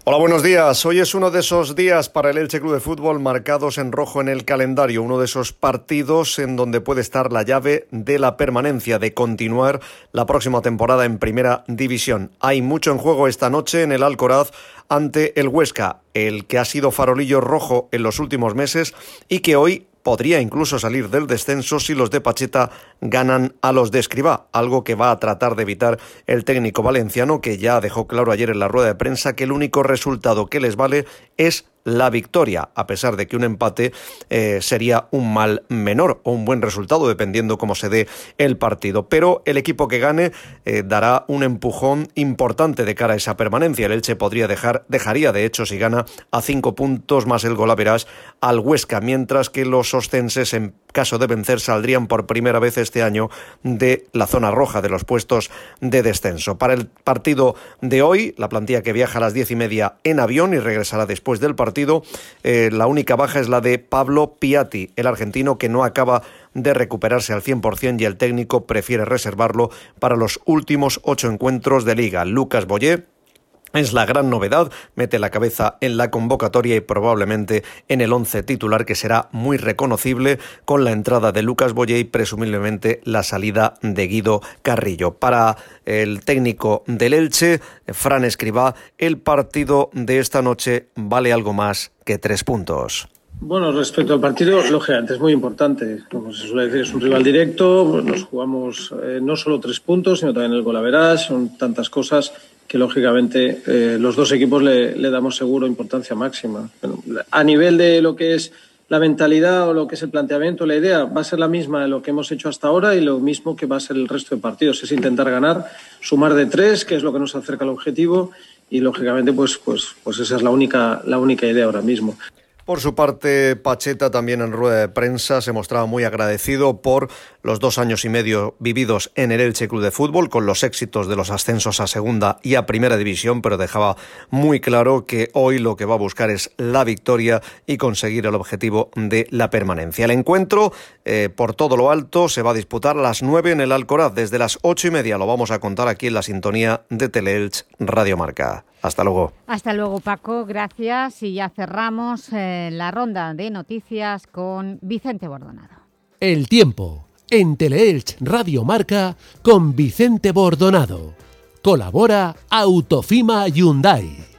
Hola, buenos días. Hoy es uno de esos días para el Elche Club de Fútbol marcados en rojo en el calendario, uno de esos partidos en donde puede estar la llave de la permanencia, de continuar la próxima temporada en Primera División. Hay mucho en juego esta noche en el Alcoraz ante el Huesca, el que ha sido farolillo rojo en los últimos meses y que hoy podría incluso salir del descenso si los de Pacheta ganan a los de Escribá, algo que va a tratar de evitar el técnico valenciano que ya dejó claro ayer en la rueda de prensa que el único resultado que les vale es la victoria, a pesar de que un empate eh, sería un mal menor o un buen resultado, dependiendo cómo se dé el partido. Pero el equipo que gane eh, dará un empujón importante de cara a esa permanencia. El Elche podría dejar, dejaría de hecho, si gana, a cinco puntos más el golaveras al Huesca, mientras que los ostenses, en caso de vencer, saldrían por primera vez año de la zona roja de los puestos de descenso. Para el partido de hoy, la plantilla que viaja a las diez y media en avión y regresará después del partido, eh, la única baja es la de Pablo Piatti, el argentino que no acaba de recuperarse al 100% y el técnico prefiere reservarlo para los últimos ocho encuentros de liga. Lucas Boyer es la gran novedad, mete la cabeza en la convocatoria y probablemente en el once titular que será muy reconocible con la entrada de Lucas Boye y presumiblemente la salida de Guido Carrillo. Para el técnico del Elche, Fran Escribá, el partido de esta noche vale algo más que tres puntos. Bueno, respecto al partido, lógicamente es muy importante. Como se suele decir, es un rival directo. Nos jugamos eh, no solo tres puntos, sino también el golaveras. Son tantas cosas que, lógicamente, eh, los dos equipos le, damos seguro importancia máxima. A nivel de lo que es la mentalidad o lo que es el planteamiento, la idea va a ser la misma de lo que hemos hecho hasta ahora y lo mismo que va a ser el resto de partidos. Es intentar ganar, sumar de tres, que es lo que nos acerca al objetivo. Y, lógicamente, pues, pues, pues esa es la única, la única idea ahora mismo. Por su parte, Pacheta también en rueda de prensa se mostraba muy agradecido por los dos años y medio vividos en el Elche Club de Fútbol, con los éxitos de los ascensos a segunda y a primera división, pero dejaba muy claro que hoy lo que va a buscar es la victoria y conseguir el objetivo de la permanencia. El encuentro, eh, por todo lo alto, se va a disputar a las nueve en el Alcoraz, desde las ocho y media. Lo vamos a contar aquí en la sintonía de Teleelch Radio Marca. Hasta luego. Hasta luego, Paco. Gracias. Y ya cerramos eh, la ronda de noticias con Vicente Bordonado. El tiempo en Teleelch Radio Marca con Vicente Bordonado. Colabora Autofima Hyundai.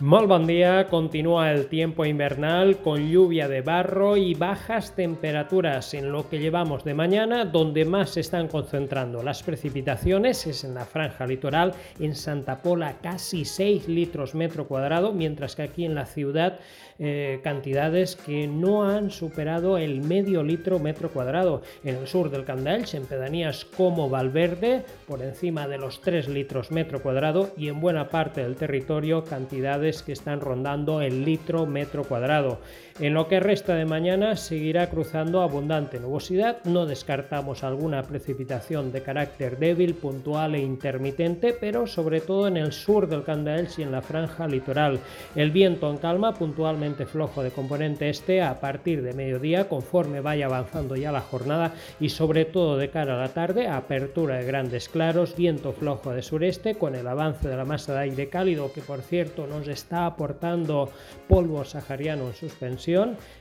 Molt bon dia, continúa el tiempo invernal con lluvia de barro y bajas temperaturas en lo que llevamos de mañana, donde más se están concentrando las precipitaciones es en la franja litoral, en Santa Pola casi 6 litros metro cuadrado, mientras que aquí en la ciudad eh, cantidades que no han superado el medio litro metro cuadrado. En el sur del Candaelch, en pedanías como Valverde, por encima de los 3 litros metro cuadrado y en buena parte del territorio cantidades que están rondando el litro metro cuadrado. En lo que resta de mañana seguirá cruzando abundante nubosidad, no descartamos alguna precipitación de carácter débil, puntual e intermitente, pero sobre todo en el sur del Candaelch y en la franja litoral. El viento en calma, puntualmente flojo de componente este a partir de mediodía conforme vaya avanzando ya la jornada y sobre todo de cara a la tarde, apertura de grandes claros, viento flojo de sureste con el avance de la masa de aire cálido que por cierto nos está aportando polvo sahariano en suspensión.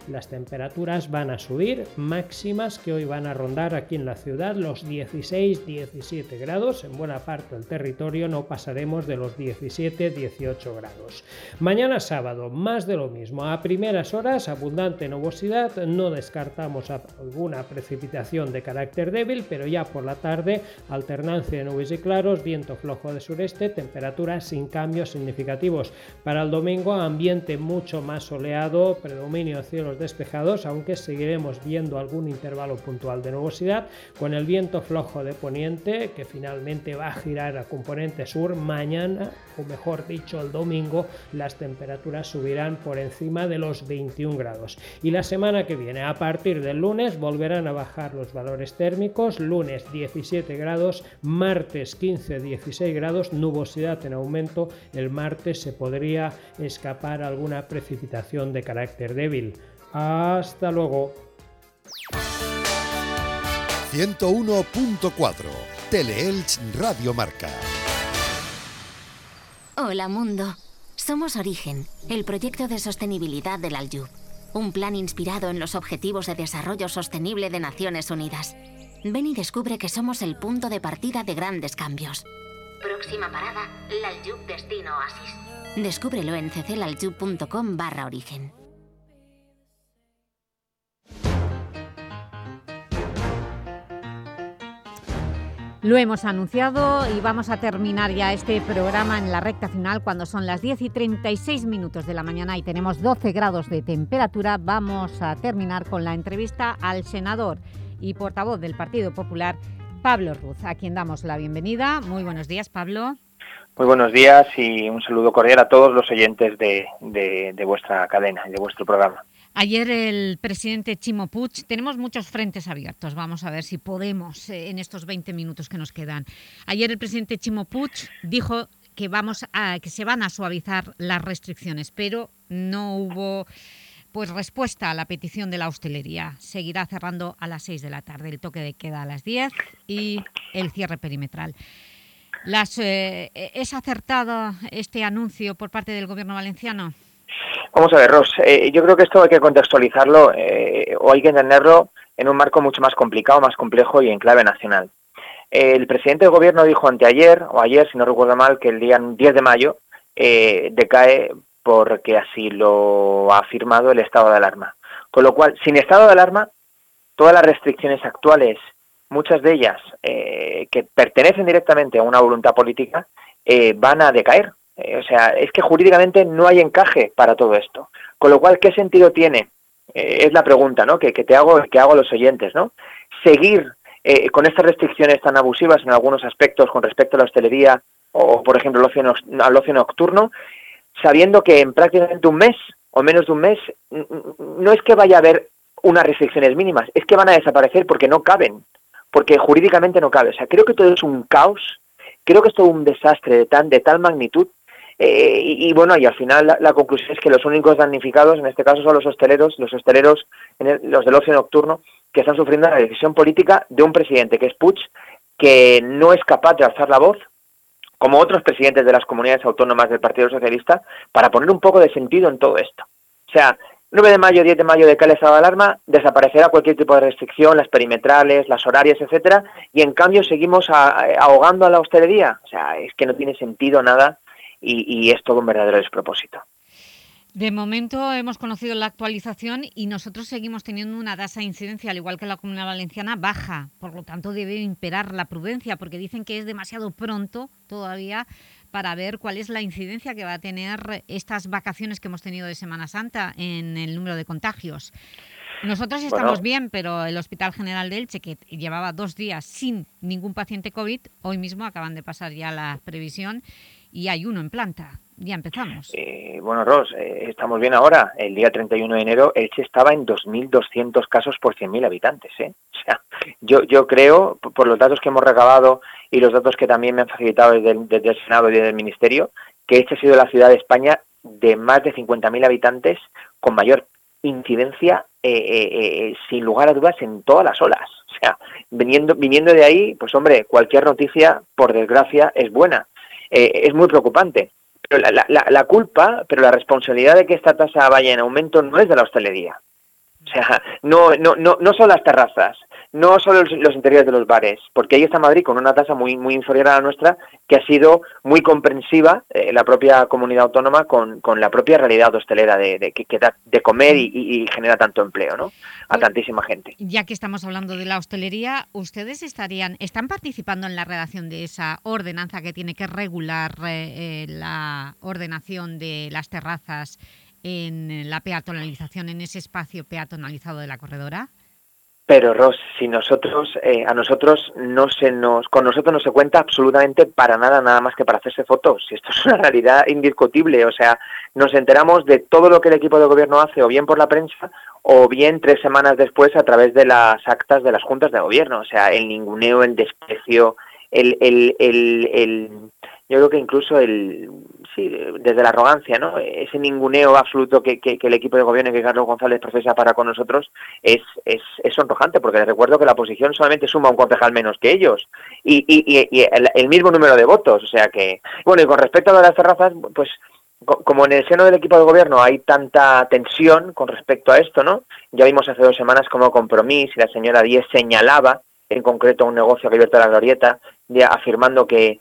Las temperaturas van a subir, máximas que hoy van a rondar aquí en la ciudad los 16-17 grados. En buena parte del territorio no pasaremos de los 17-18 grados. Mañana sábado, más de lo mismo. A primeras horas, abundante nubosidad, no descartamos alguna precipitación de carácter débil, pero ya por la tarde, alternancia de nubes y claros, viento flojo de sureste, temperaturas sin cambios significativos. Para el domingo, ambiente mucho más soleado, predominio cielos despejados, aunque seguiremos viendo algún intervalo puntual de nubosidad, con el viento flojo de poniente que finalmente va a girar a componente sur. Mañana, o mejor dicho, el domingo, las temperaturas subirán por encima de los 21 grados. Y la semana que viene, a partir del lunes, volverán a bajar los valores térmicos. Lunes 17 grados, martes 15-16 grados, nubosidad en aumento. El martes se podría escapar alguna precipitación de carácter débil. Hasta luego. 101.4 Teleelch Radio Marca. Hola mundo. Somos Origen, el proyecto de sostenibilidad del Aljub. Un plan inspirado en los Objetivos de Desarrollo Sostenible de Naciones Unidas. Ven y descubre que somos el punto de partida de grandes cambios. Próxima parada, Laljub Destino Oasis. Descúbrelo en cclaljub.com barra origen. Lo hemos anunciado y vamos a terminar ya este programa en la recta final cuando son las 10 y 36 minutos de la mañana y tenemos 12 grados de temperatura. Vamos a terminar con la entrevista al senador y portavoz del Partido Popular, Pablo Ruz, a quien damos la bienvenida. Muy buenos días, Pablo. Muy buenos días y un saludo cordial a todos los oyentes de, de, de vuestra cadena y de vuestro programa. Ayer el presidente Chimo Puig, tenemos muchos frentes abiertos, vamos a ver si podemos eh, en estos 20 minutos que nos quedan. Ayer el presidente Chimo Puig dijo que, vamos a, que se van a suavizar las restricciones, pero no hubo pues respuesta a la petición de la hostelería. Seguirá cerrando a las 6 de la tarde, el toque de queda a las 10 y el cierre perimetral. Las, eh, ¿Es acertado este anuncio por parte del Gobierno valenciano? Vamos a ver, Ros, eh, yo creo que esto hay que contextualizarlo eh, o hay que entenderlo en un marco mucho más complicado, más complejo y en clave nacional. el presidente del Gobierno dijo anteayer, o ayer, si no recuerdo mal, que el día 10 de mayo eh, decae porque así lo ha firmado el estado de alarma. Con lo cual, sin estado de alarma, todas las restricciones actuales, muchas de ellas que pertenecen directamente a una voluntad política, van a decaer, eh, o sea, es que jurídicamente no hay encaje para todo esto. Con lo cual, ¿qué sentido tiene? Eh, es la pregunta ¿no? que, que, te hago, que hago a los oyentes. ¿no? Seguir eh, con estas restricciones tan abusivas en algunos aspectos con respecto a la hostelería o, por ejemplo, al ocio, al ocio nocturno, sabiendo que en prácticamente un mes o menos de un mes no es que vaya a haber unas restricciones mínimas, es que van a desaparecer porque no caben, porque jurídicamente no cabe. O sea, creo que todo es un caos, creo que es todo un desastre de, tan, de tal magnitud eh, y, bueno, y al final la, conclusión es que los únicos damnificados en este caso son los hosteleros, los hosteleros, los del ocio nocturno, que están sufriendo la decisión política de un presidente que es Puig, que no es capaz de alzar la voz, como otros presidentes de las comunidades autónomas del Partido Socialista, para poner un poco de sentido en todo esto. O sea, 9 de mayo, 10 de mayo de el estado de alarma, desaparecerá cualquier tipo de restricción, las perimetrales, las horarias, etcétera, y en cambio seguimos ahogando a la hostelería. O sea, es que no tiene sentido nada y, es todo un verdadero despropósito. De momento hemos conocido la actualización y nosotros seguimos teniendo una tasa de incidencia, al igual que la Comunidad Valenciana, baja. Por lo tanto, debe imperar la prudencia, porque dicen que es demasiado pronto todavía para ver cuál es la incidencia que va a tener estas vacaciones que hemos tenido de Semana Santa en el número de contagios. Nosotros estamos bien, pero el Hospital General de Elche, que llevaba dos días sin ningún paciente COVID, hoy mismo acaban de pasar ya la previsión y hay uno en planta. Ya empezamos. Eh, bueno, Ros, eh, estamos bien ahora. El día 31 de enero Elche estaba en 2.200 casos por 100.000 habitantes. ¿eh? O sea, yo, yo creo, por los datos que hemos recabado y los datos que también me han facilitado desde el, Senado y desde el Ministerio, que Elche ha sido la ciudad de España de más de 50.000 habitantes con mayor incidencia, eh, sin lugar a dudas, en todas las olas. O sea, viniendo, viniendo de ahí, pues hombre, cualquier noticia, por desgracia, es buena. Eh, es muy preocupante. pero la, la, la, culpa, pero la responsabilidad de que esta tasa vaya en aumento no es de la hostelería. O sea, no, no, no, no son las terrazas, no solo los, interiores de los bares, porque ahí está Madrid con una tasa muy, muy inferior a la nuestra, que ha sido muy comprensiva eh, la propia comunidad autónoma con, con, la propia realidad hostelera de, de que, da de comer y, y, genera tanto empleo ¿no? a pues, tantísima gente. Ya que estamos hablando de la hostelería, ¿ustedes estarían están participando en la redacción de esa ordenanza que tiene que regular eh, eh, la ordenación de las terrazas en la peatonalización, en ese espacio peatonalizado de la corredora? Pero Ross, si nosotros, eh, a nosotros no se nos, con nosotros no se cuenta absolutamente para nada, nada más que para hacerse fotos. Y esto es una realidad indiscutible. O sea, nos enteramos de todo lo que el equipo de gobierno hace, o bien por la prensa, o bien tres semanas después a través de las actas de las juntas de gobierno. O sea, el ninguneo, el desprecio, el, el, el, el yo creo que incluso el sí, desde la arrogancia, ¿no? Ese ninguneo absoluto que, que, el equipo de gobierno que Carlos González profesa para con nosotros es, es, es sonrojante, porque les recuerdo que la oposición solamente suma un concejal menos que ellos y, y, y el, mismo número de votos, o sea que, bueno, y con respecto a las terrazas, pues como en el seno del equipo de gobierno hay tanta tensión con respecto a esto, ¿no? Ya vimos hace dos semanas como compromiso y la señora Díez señalaba en concreto un negocio que abierto a la glorieta, ya afirmando que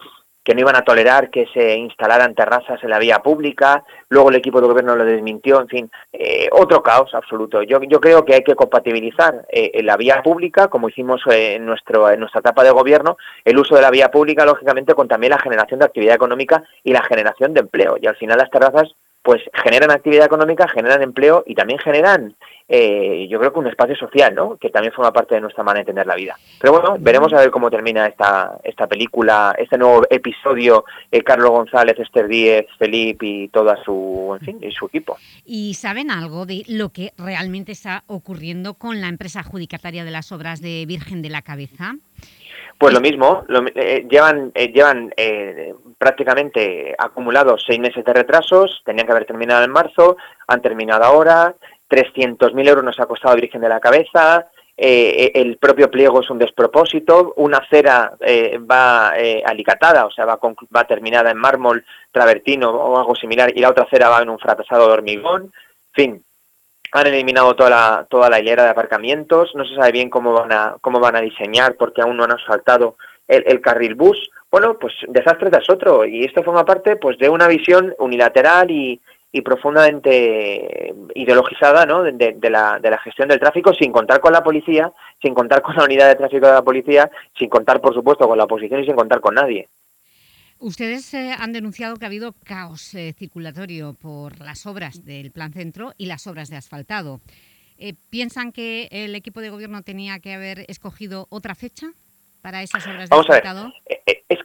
que no iban a tolerar que se instalaran terrazas en la vía pública, luego el equipo de gobierno lo desmintió, en fin, eh, otro caos absoluto. Yo, yo creo que hay que compatibilizar eh, la vía pública, como hicimos eh, en, nuestro, en nuestra etapa de gobierno, el uso de la vía pública, lógicamente, con también la generación de actividad económica y la generación de empleo. Y al final las terrazas pues generan actividad económica, generan empleo y también generan, eh, yo creo que un espacio social, ¿no? Que también forma parte de nuestra manera de entender la vida. Pero bueno, veremos a ver cómo termina esta, esta película, este nuevo episodio, eh, Carlos González, Esther Díez, Felipe y toda su, en fin, y su equipo. ¿Y saben algo de lo que realmente está ocurriendo con la empresa adjudicataria de las obras de Virgen de la Cabeza? Pues lo mismo, eh, llevan, eh, llevan eh, prácticamente acumulados seis meses de retrasos, tenían que haber terminado en marzo, han terminado ahora, 300.000 euros nos ha costado Virgen de la Cabeza, el propio pliego es un despropósito, una cera va alicatada, o sea, va, va terminada en mármol travertino o algo similar, y la otra cera va en un fracasado de hormigón, en fin, han eliminado toda la, toda la hilera de aparcamientos, no se sabe bien cómo van a, cómo van a diseñar porque aún no han asfaltado el, carril bus. Bueno, pues desastre tras otro y esto forma parte pues de una visión unilateral y, profundamente ideologizada ¿no? de, la, de la gestión del tráfico sin contar con la policía, sin contar con la unidad de tráfico de la policía, sin contar por supuesto con la oposición y sin contar con nadie. Ustedes eh, han denunciado que ha habido caos eh, circulatorio por las obras del Plan Centro y las obras de asfaltado. Eh, ¿Piensan que el equipo de gobierno tenía que haber escogido otra fecha para esas obras de asfaltado?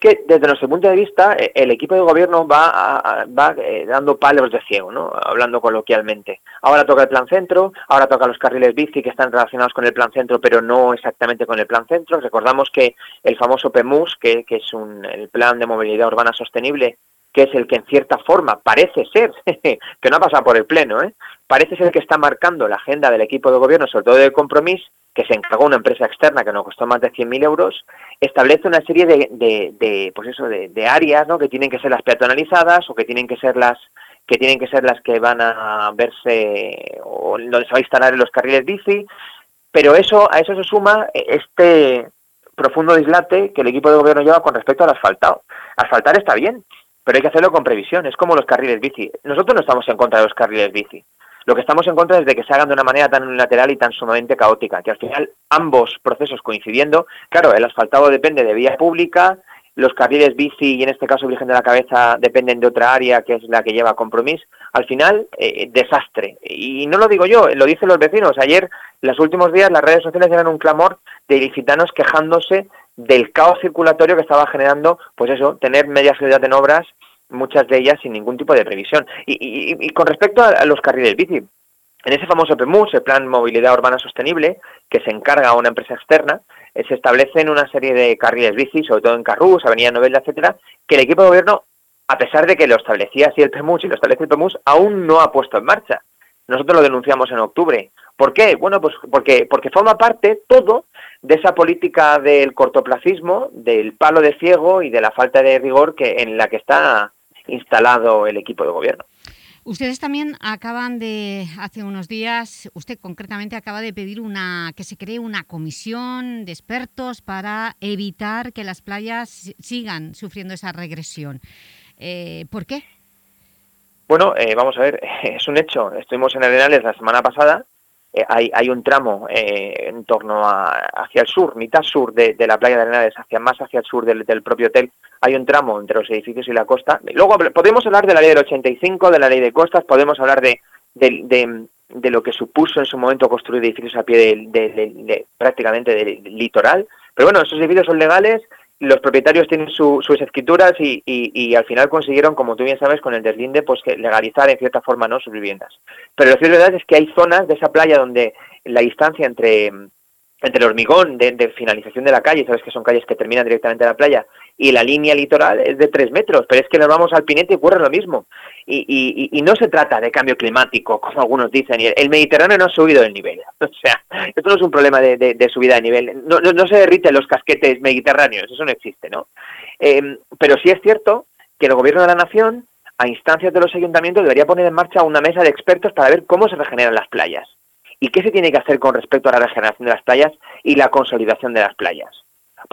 Que desde nuestro punto de vista eh, el equipo de gobierno va, va eh, dando palos de ciego, ¿no? hablando coloquialmente. Ahora toca el plan centro, ahora toca los carriles bici que están relacionados con el plan centro, pero no exactamente con el plan centro. Recordamos que el famoso PEMUS, que, que es un, el plan de movilidad urbana sostenible, que es el que en cierta forma parece ser, que no ha pasado por el Pleno, ¿eh? parece ser que está marcando la agenda del equipo de gobierno, sobre todo del compromiso, que se encargó una empresa externa que nos costó más de 100.000 euros, establece una serie de, de, de pues eso, de, de, áreas ¿no? que tienen que ser las peatonalizadas o que tienen que ser las que tienen que ser las que van a verse o donde se va a instalar en los carriles bici, pero eso a eso se suma este profundo dislate que el equipo de gobierno lleva con respecto al asfaltado. Asfaltar está bien, pero hay que hacerlo con previsión, es como los carriles bici. Nosotros no estamos en contra de los carriles bici. Lo que estamos en contra es de que se hagan de una manera tan unilateral y tan sumamente caótica, que al final ambos procesos coincidiendo, claro, el asfaltado depende de vía pública, los carriles bici y en este caso Virgen de la Cabeza dependen de otra área que es la que lleva compromiso. Al final, eh, desastre. Y no lo digo yo, lo dicen los vecinos. Ayer, los últimos días, las redes sociales eran un clamor de ilicitanos quejándose del caos circulatorio que estaba generando, pues eso, tener media ciudad en obras muchas de ellas sin ningún tipo de previsión. Y, con respecto a, los carriles bici, en ese famoso PEMUS, el Plan Movilidad Urbana Sostenible, que se encarga a una empresa externa, eh, se establecen una serie de carriles bici, sobre todo en Carrús, Avenida Novelda, etcétera, que el equipo de gobierno, a pesar de que lo establecía así el PEMUS y lo establece el PEMUS, aún no ha puesto en marcha. Nosotros lo denunciamos en octubre. ¿Por qué? Bueno, pues porque, porque forma parte todo de esa política del cortoplacismo, del palo de ciego y de la falta de rigor que en la que está instalado el equipo de gobierno. Ustedes también acaban de, hace unos días, usted concretamente acaba de pedir una que se cree una comisión de expertos para evitar que las playas sigan sufriendo esa regresión. Eh, ¿Por qué? Bueno, eh, vamos a ver, es un hecho. Estuvimos en Arenales la semana pasada eh, hay, hay, un tramo eh, en torno a, hacia el sur, mitad sur de, la playa de Arenales, hacia más hacia el sur del, propio hotel, hay un tramo entre los edificios y la costa. luego podemos hablar de la ley del 85, de la ley de costas, podemos hablar de, de, de lo que supuso en su momento construir edificios a pie de, prácticamente del litoral. Pero bueno, esos edificios son legales, los propietarios tienen sus escrituras y, y, al final consiguieron, como tú bien sabes, con el deslinde, pues legalizar en cierta forma no sus viviendas. Pero lo cierto es que hay zonas de esa playa donde la distancia entre entre el hormigón de, finalización de la calle, sabes que son calles que terminan directamente en la playa, y la línea litoral es de tres metros, pero es que nos vamos al Pinete y ocurre lo mismo. Y, no se trata de cambio climático, como algunos dicen, y el Mediterráneo no ha subido el nivel. O sea, esto no es un problema de, subida de nivel, no, no, se derriten los casquetes mediterráneos, eso no existe, ¿no? Em, pero sí es cierto que el Gobierno de la Nación, a instancias de los ayuntamientos, debería poner en marcha una mesa de expertos para ver cómo se regeneran las playas ¿Y qué se tiene que hacer con respecto a la regeneración de las playas y la consolidación de las playas?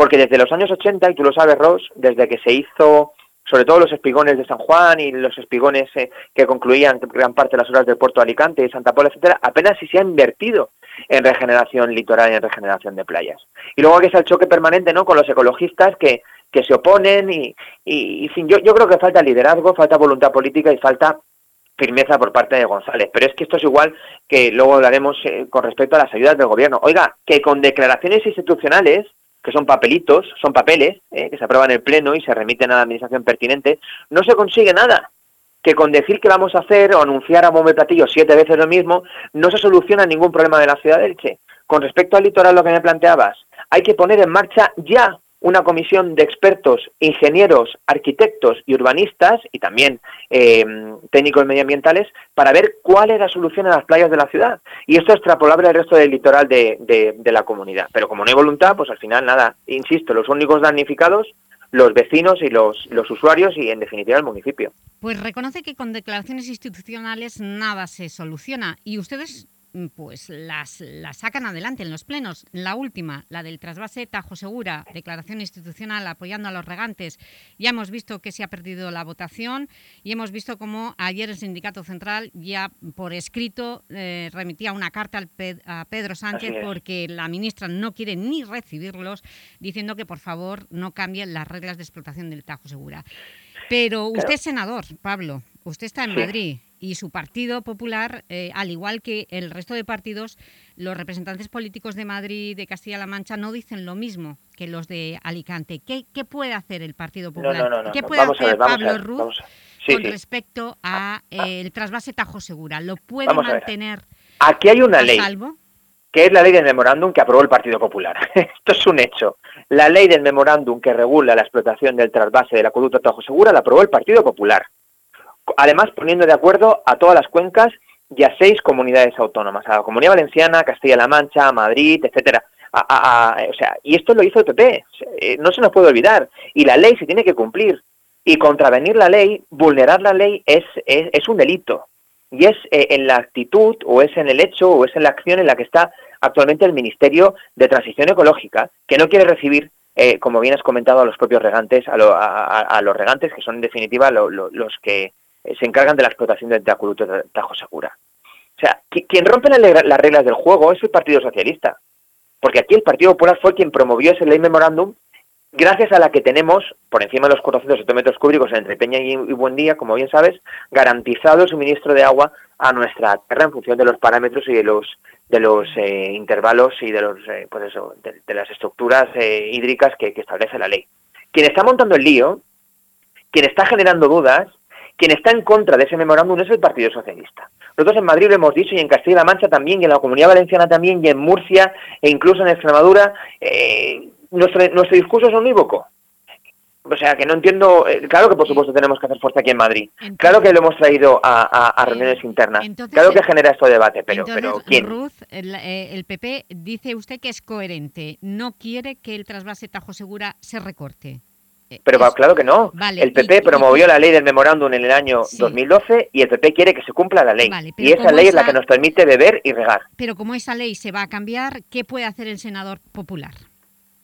Porque desde los años 80, y tú lo sabes, Ross, desde que se hizo sobre todo los espigones de San Juan y los espigones eh, que concluían gran parte de las horas del puerto Alicante y Santa Pola, etcétera, apenas si se ha invertido en regeneración litoral y en regeneración de playas. Y luego aquí está el choque permanente ¿no? con los ecologistas que, que se oponen y, y, fin, yo, yo creo que falta liderazgo, falta voluntad política y falta firmeza por parte de González. Pero es que esto es igual que luego hablaremos eh, con respecto a las ayudas del gobierno. Oiga, que con declaraciones institucionales, que son papelitos, son papeles, eh, que se aprueban en el Pleno y se remiten a la Administración pertinente, no se consigue nada. Que con decir que vamos a hacer o anunciar a bombo platillo siete veces lo mismo, no se soluciona ningún problema de la ciudad de Elche. Con respecto al litoral, lo que me planteabas, hay que poner en marcha ya una comisión de expertos, ingenieros, arquitectos y urbanistas, y también eh, técnicos medioambientales, para ver cuál es la solución a las playas de la ciudad. Y esto es extrapolable al resto del litoral de, de, la comunidad. Pero como no hay voluntad, pues al final nada, insisto, los únicos damnificados los vecinos y los, los usuarios y en definitiva el municipio. Pues reconoce que con declaraciones institucionales nada se soluciona y ustedes pues las, las, sacan adelante en los plenos. La última, la del trasvase Tajo Segura, declaración institucional apoyando a los regantes. Ya hemos visto que se ha perdido la votación y hemos visto cómo ayer el Sindicato Central ya por escrito eh, remitía una carta al a Pedro Sánchez porque la ministra no quiere ni recibirlos, diciendo que por favor no cambien las reglas de explotación del Tajo Segura. Pero usted es senador, Pablo, usted está en Madrid y su Partido Popular, eh, al igual que el resto de partidos, los representantes políticos de Madrid de Castilla-La Mancha no dicen lo mismo que los de Alicante. ¿Qué, puede hacer el Partido Popular? ¿Qué puede hacer Pablo Ruz con respecto al eh, trasvase Tajo Segura? ¿Lo puede mantener Aquí hay una ley, que es la ley del memorándum que aprobó el Partido Popular. Esto es un hecho. La ley del memorándum que regula la explotación del trasvase del acueducto Tajo Segura la aprobó el Partido Popular además poniendo de acuerdo a todas las cuencas y a seis comunidades autónomas, a la Comunidad Valenciana, Castilla-La Mancha, Madrid, etcétera. o sea, y esto lo hizo el eh, no se nos puede olvidar, y la ley se tiene que cumplir, y contravenir la ley, vulnerar la ley es, es, un delito, y es eh, en la actitud, o es en el hecho, o es en la acción en la que está actualmente el Ministerio de Transición Ecológica, que no quiere recibir eh, como bien has comentado, a los propios regantes, a, a, los regantes, que son en definitiva los que eh, se encargan de la explotación del acueducto de Tajo Segura. O sea, quien rompe las reglas del juego es el Partido Socialista, porque aquí el Partido Popular fue quien promovió ese ley memorándum, gracias a la que tenemos, por encima de los 400 hectómetros cúbicos entre Peña y, Buen Día, como bien sabes, garantizado el suministro de agua a nuestra tierra en función de los parámetros y de los de los eh, intervalos y de los eh, pues eso, de, las estructuras hídricas que, que establece la ley. Quien está montando el lío, quien está generando dudas, quien está en contra de ese memorándum es el Partido Socialista. Nosotros en Madrid lo hemos dicho y en Castilla-La Mancha también y en la Comunidad Valenciana también y en Murcia e incluso en Extremadura eh, nuestro, nuestro discurso es unívoco. O sea, que no entiendo, eh, claro que por supuesto tenemos que hacer fuerza aquí en Madrid, claro que lo hemos traído a, reuniones internas, claro que genera esto debate, pero, pero ¿quién? Ruth, el, eh, el, PP dice usted que es coherente, no quiere que el trasvase Tajo Segura se recorte. Pero claro que no. el PP promovió la ley del memorándum en el año 2012 y el PP quiere que se cumpla la ley. y esa ley es la que nos permite beber y regar. Pero como esa ley se va a cambiar, ¿qué puede hacer el senador popular?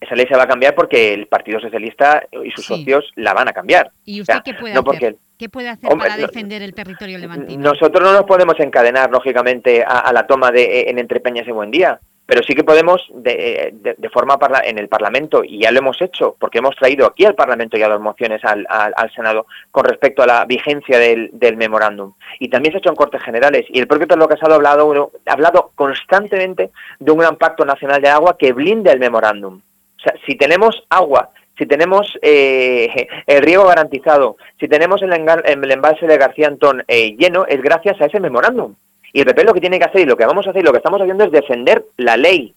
Esa ley se va a cambiar porque el Partido Socialista y sus socios la van a cambiar. ¿Y usted qué puede hacer? ¿Qué puede hacer para defender el territorio levantino? Nosotros no nos podemos encadenar, lógicamente, a, la toma de en Entre Peñas y Buen Día pero sí que podemos de, de, forma parla en el Parlamento, y ya lo hemos hecho, porque hemos traído aquí al Parlamento ya dos mociones al, Senado con respecto a la vigencia del, del, memorándum. Y también se ha hecho en Cortes Generales, y el propio Pedro Casado ha hablado, ha hablado constantemente de un gran pacto nacional de agua que blinde el memorándum. O sea, si tenemos agua, si tenemos eh, el riego garantizado, si tenemos el, el embalse de García Antón eh, lleno, es gracias a ese memorándum. Y el PP lo que tiene que hacer y lo que vamos a hacer y lo que estamos haciendo es defender la ley.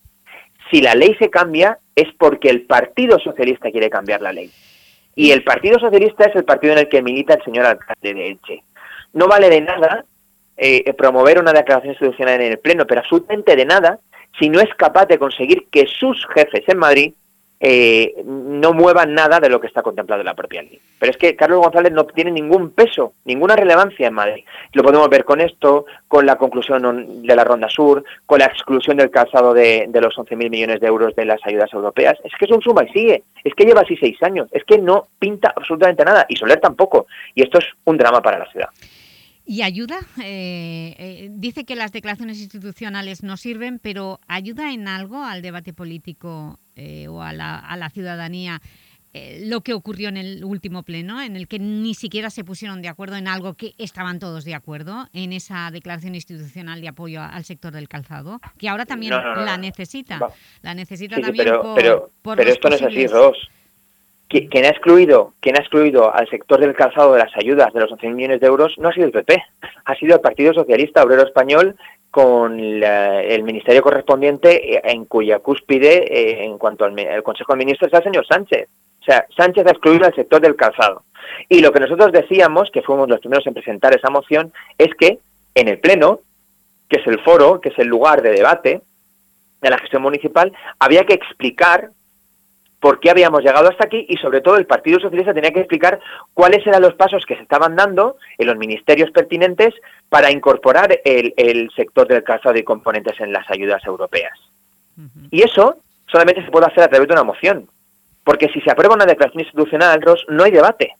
Si la ley se cambia es porque el Partido Socialista quiere cambiar la ley. Y el Partido Socialista es el partido en el que milita el señor alcalde de Elche. No vale de nada eh, promover una declaración institucional en el Pleno, pero absolutamente de nada si no es capaz de conseguir que sus jefes en Madrid eh, no muevan nada de lo que está contemplado en la propia ley. Pero es que Carlos González no tiene ningún peso, ninguna relevancia en Madrid. Lo podemos ver con esto, con la conclusión de la Ronda Sur, con la exclusión del calzado de, de los 11.000 millones de euros de las ayudas europeas. Es que es un suma y sigue. Es que lleva así seis años. Es que no pinta absolutamente nada. Y Soler tampoco. Y esto es un drama para la ciudad. ¿Y ayuda? Eh, eh, dice que las declaraciones institucionales no sirven, pero ¿ayuda en algo al debate político eh, o a la, ciudadanía lo que ocurrió en el último pleno, en el que ni siquiera se pusieron de acuerdo en algo que estaban todos de acuerdo, en esa declaración institucional de apoyo al sector del calzado, que ahora también la necesita. La necesita también pero, pero, esto no es así, Ross quien ha excluido quien ha excluido al sector del calzado de las ayudas de los 11 millones de euros no ha sido el PP, ha sido el Partido Socialista Obrero Español con el ministerio correspondiente eh, en cuya cúspide eh, en cuanto al Consejo de Ministros está el señor Sánchez. O sea, Sánchez ha excluido al sector del calzado. Y lo que nosotros decíamos, que fuimos los primeros en presentar esa moción, es que en el Pleno, que es el foro, que es el lugar de debate de la gestión municipal, había que explicar por qué habíamos llegado hasta aquí y sobre todo el Partido Socialista tenía que explicar cuáles eran los pasos que se estaban dando en los ministerios pertinentes para incorporar el, sector del calzado y componentes en las ayudas europeas. Y eso solamente se puede hacer a través de una moción, porque si se aprueba una declaración institucional, Ross, no hay debate.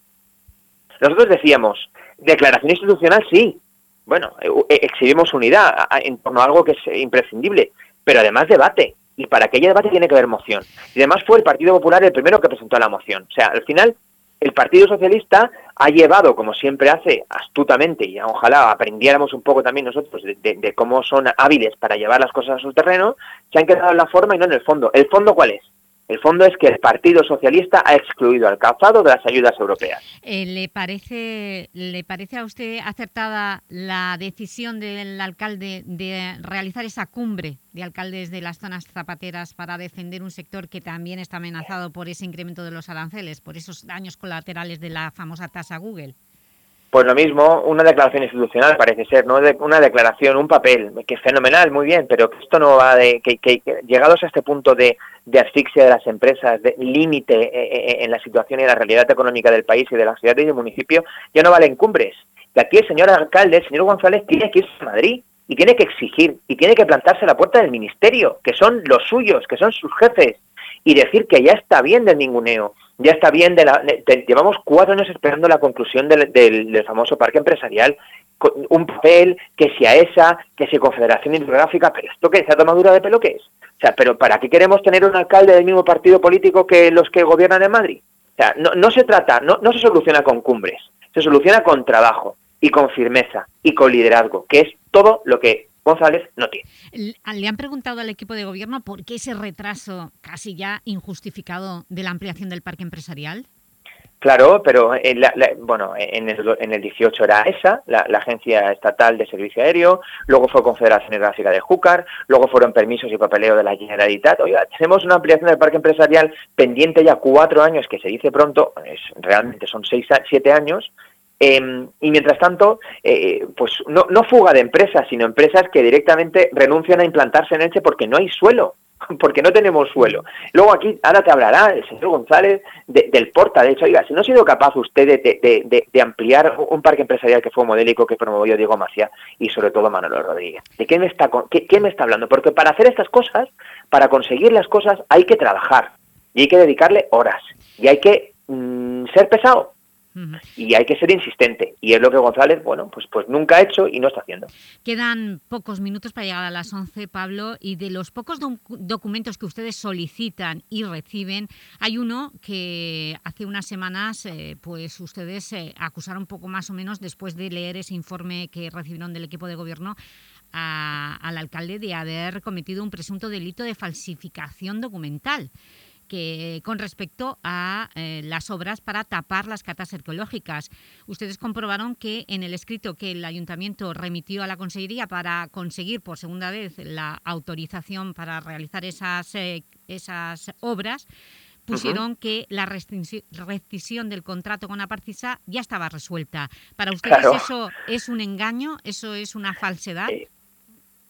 Nosotros decíamos, declaración institucional sí, bueno, eh, exhibimos unidad en torno a algo que es imprescindible, pero además debate y para que haya debate tiene que haber moción. Y además fue el Partido Popular el primero que presentó la moción. O sea, al final el Partido Socialista ha llevado, como siempre hace, astutamente, y ojalá aprendiéramos un poco también nosotros de, cómo son hábiles para llevar las cosas a su terreno, se han quedado en la forma y no en el fondo. ¿El fondo cuál es? El fondo es que el Partido Socialista ha excluido al calzado de las ayudas europeas. Eh, ¿le, parece, ¿Le parece a usted acertada la decisión del alcalde de realizar esa cumbre de alcaldes de las zonas zapateras para defender un sector que también está amenazado por ese incremento de los aranceles, por esos daños colaterales de la famosa tasa Google? Pues lo mismo, una declaración institucional parece ser, ¿no? una declaración, un papel, que es fenomenal, muy bien, pero esto no va de... que, llegados a este punto de, asfixia de las empresas, de límite eh, eh, en la situación y la realidad económica del país y de la ciudad y del municipio, ya no valen cumbres. Y aquí el señor alcalde, el señor González, tiene que irse a Madrid y tiene que exigir y tiene que plantarse a la puerta del ministerio, que son los suyos, que son sus jefes, y decir que ya está bien del ninguneo, ya está bien, de la, llevamos cuatro años esperando la conclusión del, del, famoso parque empresarial, un papel, que si a esa, que si Confederación Hidrográfica, pero esto que esa tomadura de pelo qué es. O sea, pero ¿para qué queremos tener un alcalde del mismo partido político que los que gobiernan en Madrid? O sea, no, no se trata, no, no se soluciona con cumbres, se soluciona con trabajo y con firmeza y con liderazgo, que es todo lo que González no tiene. ¿Le han preguntado al equipo de gobierno por qué ese retraso casi ya injustificado de la ampliación del parque empresarial? Claro, pero en bueno, en el, en el 18 era esa, la, Agencia Estatal de Servicio Aéreo, luego fue Confederación Gráfica de Júcar, luego fueron permisos y papeleo de la Generalitat. Oiga, tenemos una ampliación del parque empresarial pendiente ya cuatro años, que se dice pronto, es, realmente son seis, siete años, Em, y mientras tanto, eh, pues no, no, fuga de empresas, sino empresas que directamente renuncian a implantarse en Elche porque no hay suelo. porque no tenemos suelo. Luego aquí, ahora te hablará el señor González del Porta, de hecho, oiga, si no ha sido capaz usted de, ampliar un parque empresarial que fue modélico que promovió Diego Macía y sobre todo Manolo Rodríguez, ¿de qué me está, qué me está hablando? Porque para hacer estas cosas, para conseguir las cosas, hay que trabajar y hay que dedicarle horas y hay que mm, ser pesado y hay que ser insistente. Y es lo que González, bueno, pues, pues nunca ha hecho y no está haciendo. Quedan pocos minutos para llegar a las 11, Pablo, y de los pocos documentos que ustedes solicitan y reciben, hay uno que hace unas semanas eh, pues ustedes eh, acusaron poco más o menos después de leer ese informe que recibieron del equipo de gobierno al alcalde de haber cometido un presunto delito de falsificación documental que con respecto a eh, las obras para tapar las catas arqueológicas. Ustedes comprobaron que en el escrito que el Ayuntamiento remitió a la Consellería para conseguir por segunda vez la autorización para realizar esas, eh, esas obras, pusieron que la rescisión del contrato con Aparcisa ya estaba resuelta. ¿Para ustedes eso es un engaño? ¿Eso es una falsedad? Eh,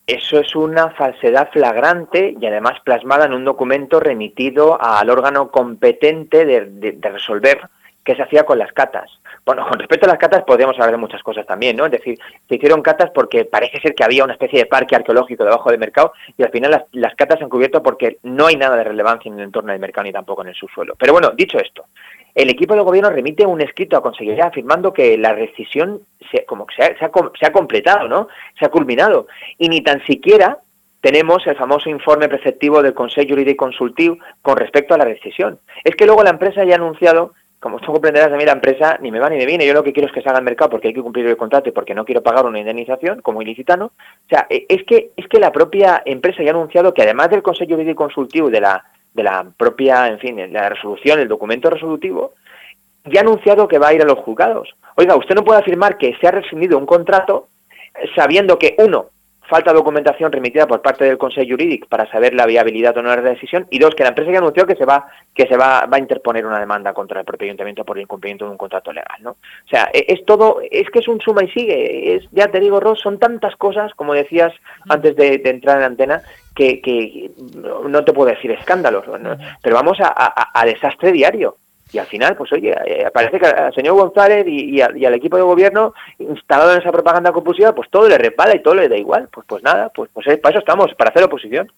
eso es una falsedad flagrante y además plasmada en un documento remitido al órgano competente de, resolver qué se hacía con las catas. Bueno, con respecto a las catas podríamos hablar de muchas cosas también, ¿no? Es decir, se hicieron catas porque parece ser que había una especie de parque arqueológico debajo del mercado y al final las, las catas se han cubierto porque no hay nada de relevancia en el entorno del mercado ni tampoco en el subsuelo. Pero bueno, dicho esto, el equipo de gobierno remite un escrito a Consejería afirmando que la rescisión se, como que se ha, se ha completado, ¿no? Se ha culminado. Y ni tan siquiera tenemos el famoso informe preceptivo del Consejo Jurídico Consultivo con respecto a la rescisión. Es que luego la empresa ya ha anunciado, como tú comprenderás, a mí la empresa ni me va ni me viene, yo lo que quiero es que se haga el mercado porque hay que cumplir el contrato y porque no quiero pagar una indemnización como ilicitano. O sea, e, es que, es que la propia empresa ya ha anunciado que además del Consejo Jurídico Consultivo de la de la propia, en fin, la resolución, el documento resolutivo, ya ha anunciado que va a ir a los juzgados. Oiga, usted no puede afirmar que se ha rescindido un contrato sabiendo que, uno, falta documentación remitida por parte del Consejo Jurídico para saber la viabilidad o no de la decisión, y dos, que la empresa ya anunció que se va que se va, va a interponer una demanda contra el propio ayuntamiento por el incumplimiento de un contrato legal, ¿no? O sea, e, es todo, es que es un suma y sigue, es, ya te digo, Ross, son tantas cosas, como decías antes de, entrar en la antena, que, que, no te puedo decir escándalos, pero vamos a desastre diario. Y al final, pues oye, eh, parece que al señor González y, al equipo de gobierno instalado en esa propaganda compulsiva, pues todo le repala y todo le da igual. Pues pues nada, pues, pues eh, para eso estamos, para hacer oposición.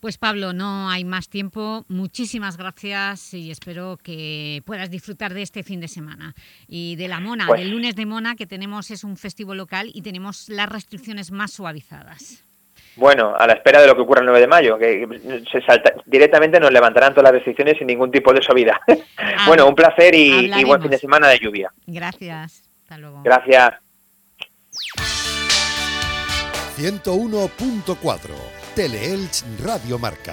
Pues Pablo, no hay más tiempo. Muchísimas gracias y espero que puedas disfrutar de este fin de semana. Y de la Mona, pues del lunes de Mona, que tenemos es un festivo local y tenemos las restricciones más suavizadas. Bueno, a la espera de lo que ocurra el 9 de mayo, que se salta, directamente nos levantarán todas las restricciones sin ningún tipo de suavidad. bueno, un placer y, y, buen fin de semana de lluvia. Gracias. Hasta luego. Gracias. 101.4 Teleelch Radio Marca.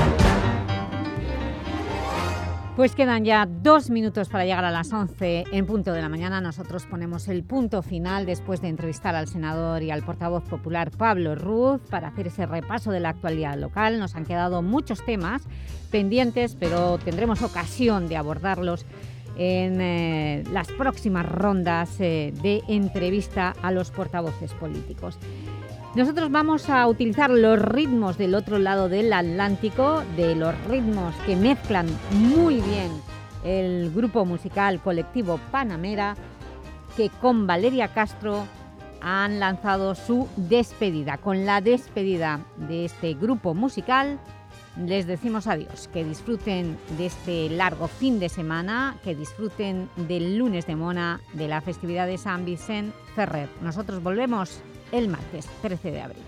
Pues quedan ya dos minutos para llegar a las 11 en punto de la mañana. Nosotros ponemos el punto final después de entrevistar al senador y al portavoz popular Pablo Ruz para hacer ese repaso de la actualidad local. Nos han quedado muchos temas pendientes, pero tendremos ocasión de abordarlos en eh, las próximas rondas eh, de entrevista a los portavoces políticos. Nosotros vamos a utilizar los ritmos del otro lado del Atlántico, de los ritmos que mezclan muy bien el grupo musical colectivo Panamera, que con Valeria Castro han lanzado su despedida. Con la despedida de este grupo musical les decimos adiós, que disfruten de este largo fin de semana, que disfruten del lunes de Mona, de la festividad de San Vicente Ferrer. Nosotros volvemos el martes 13 de abril.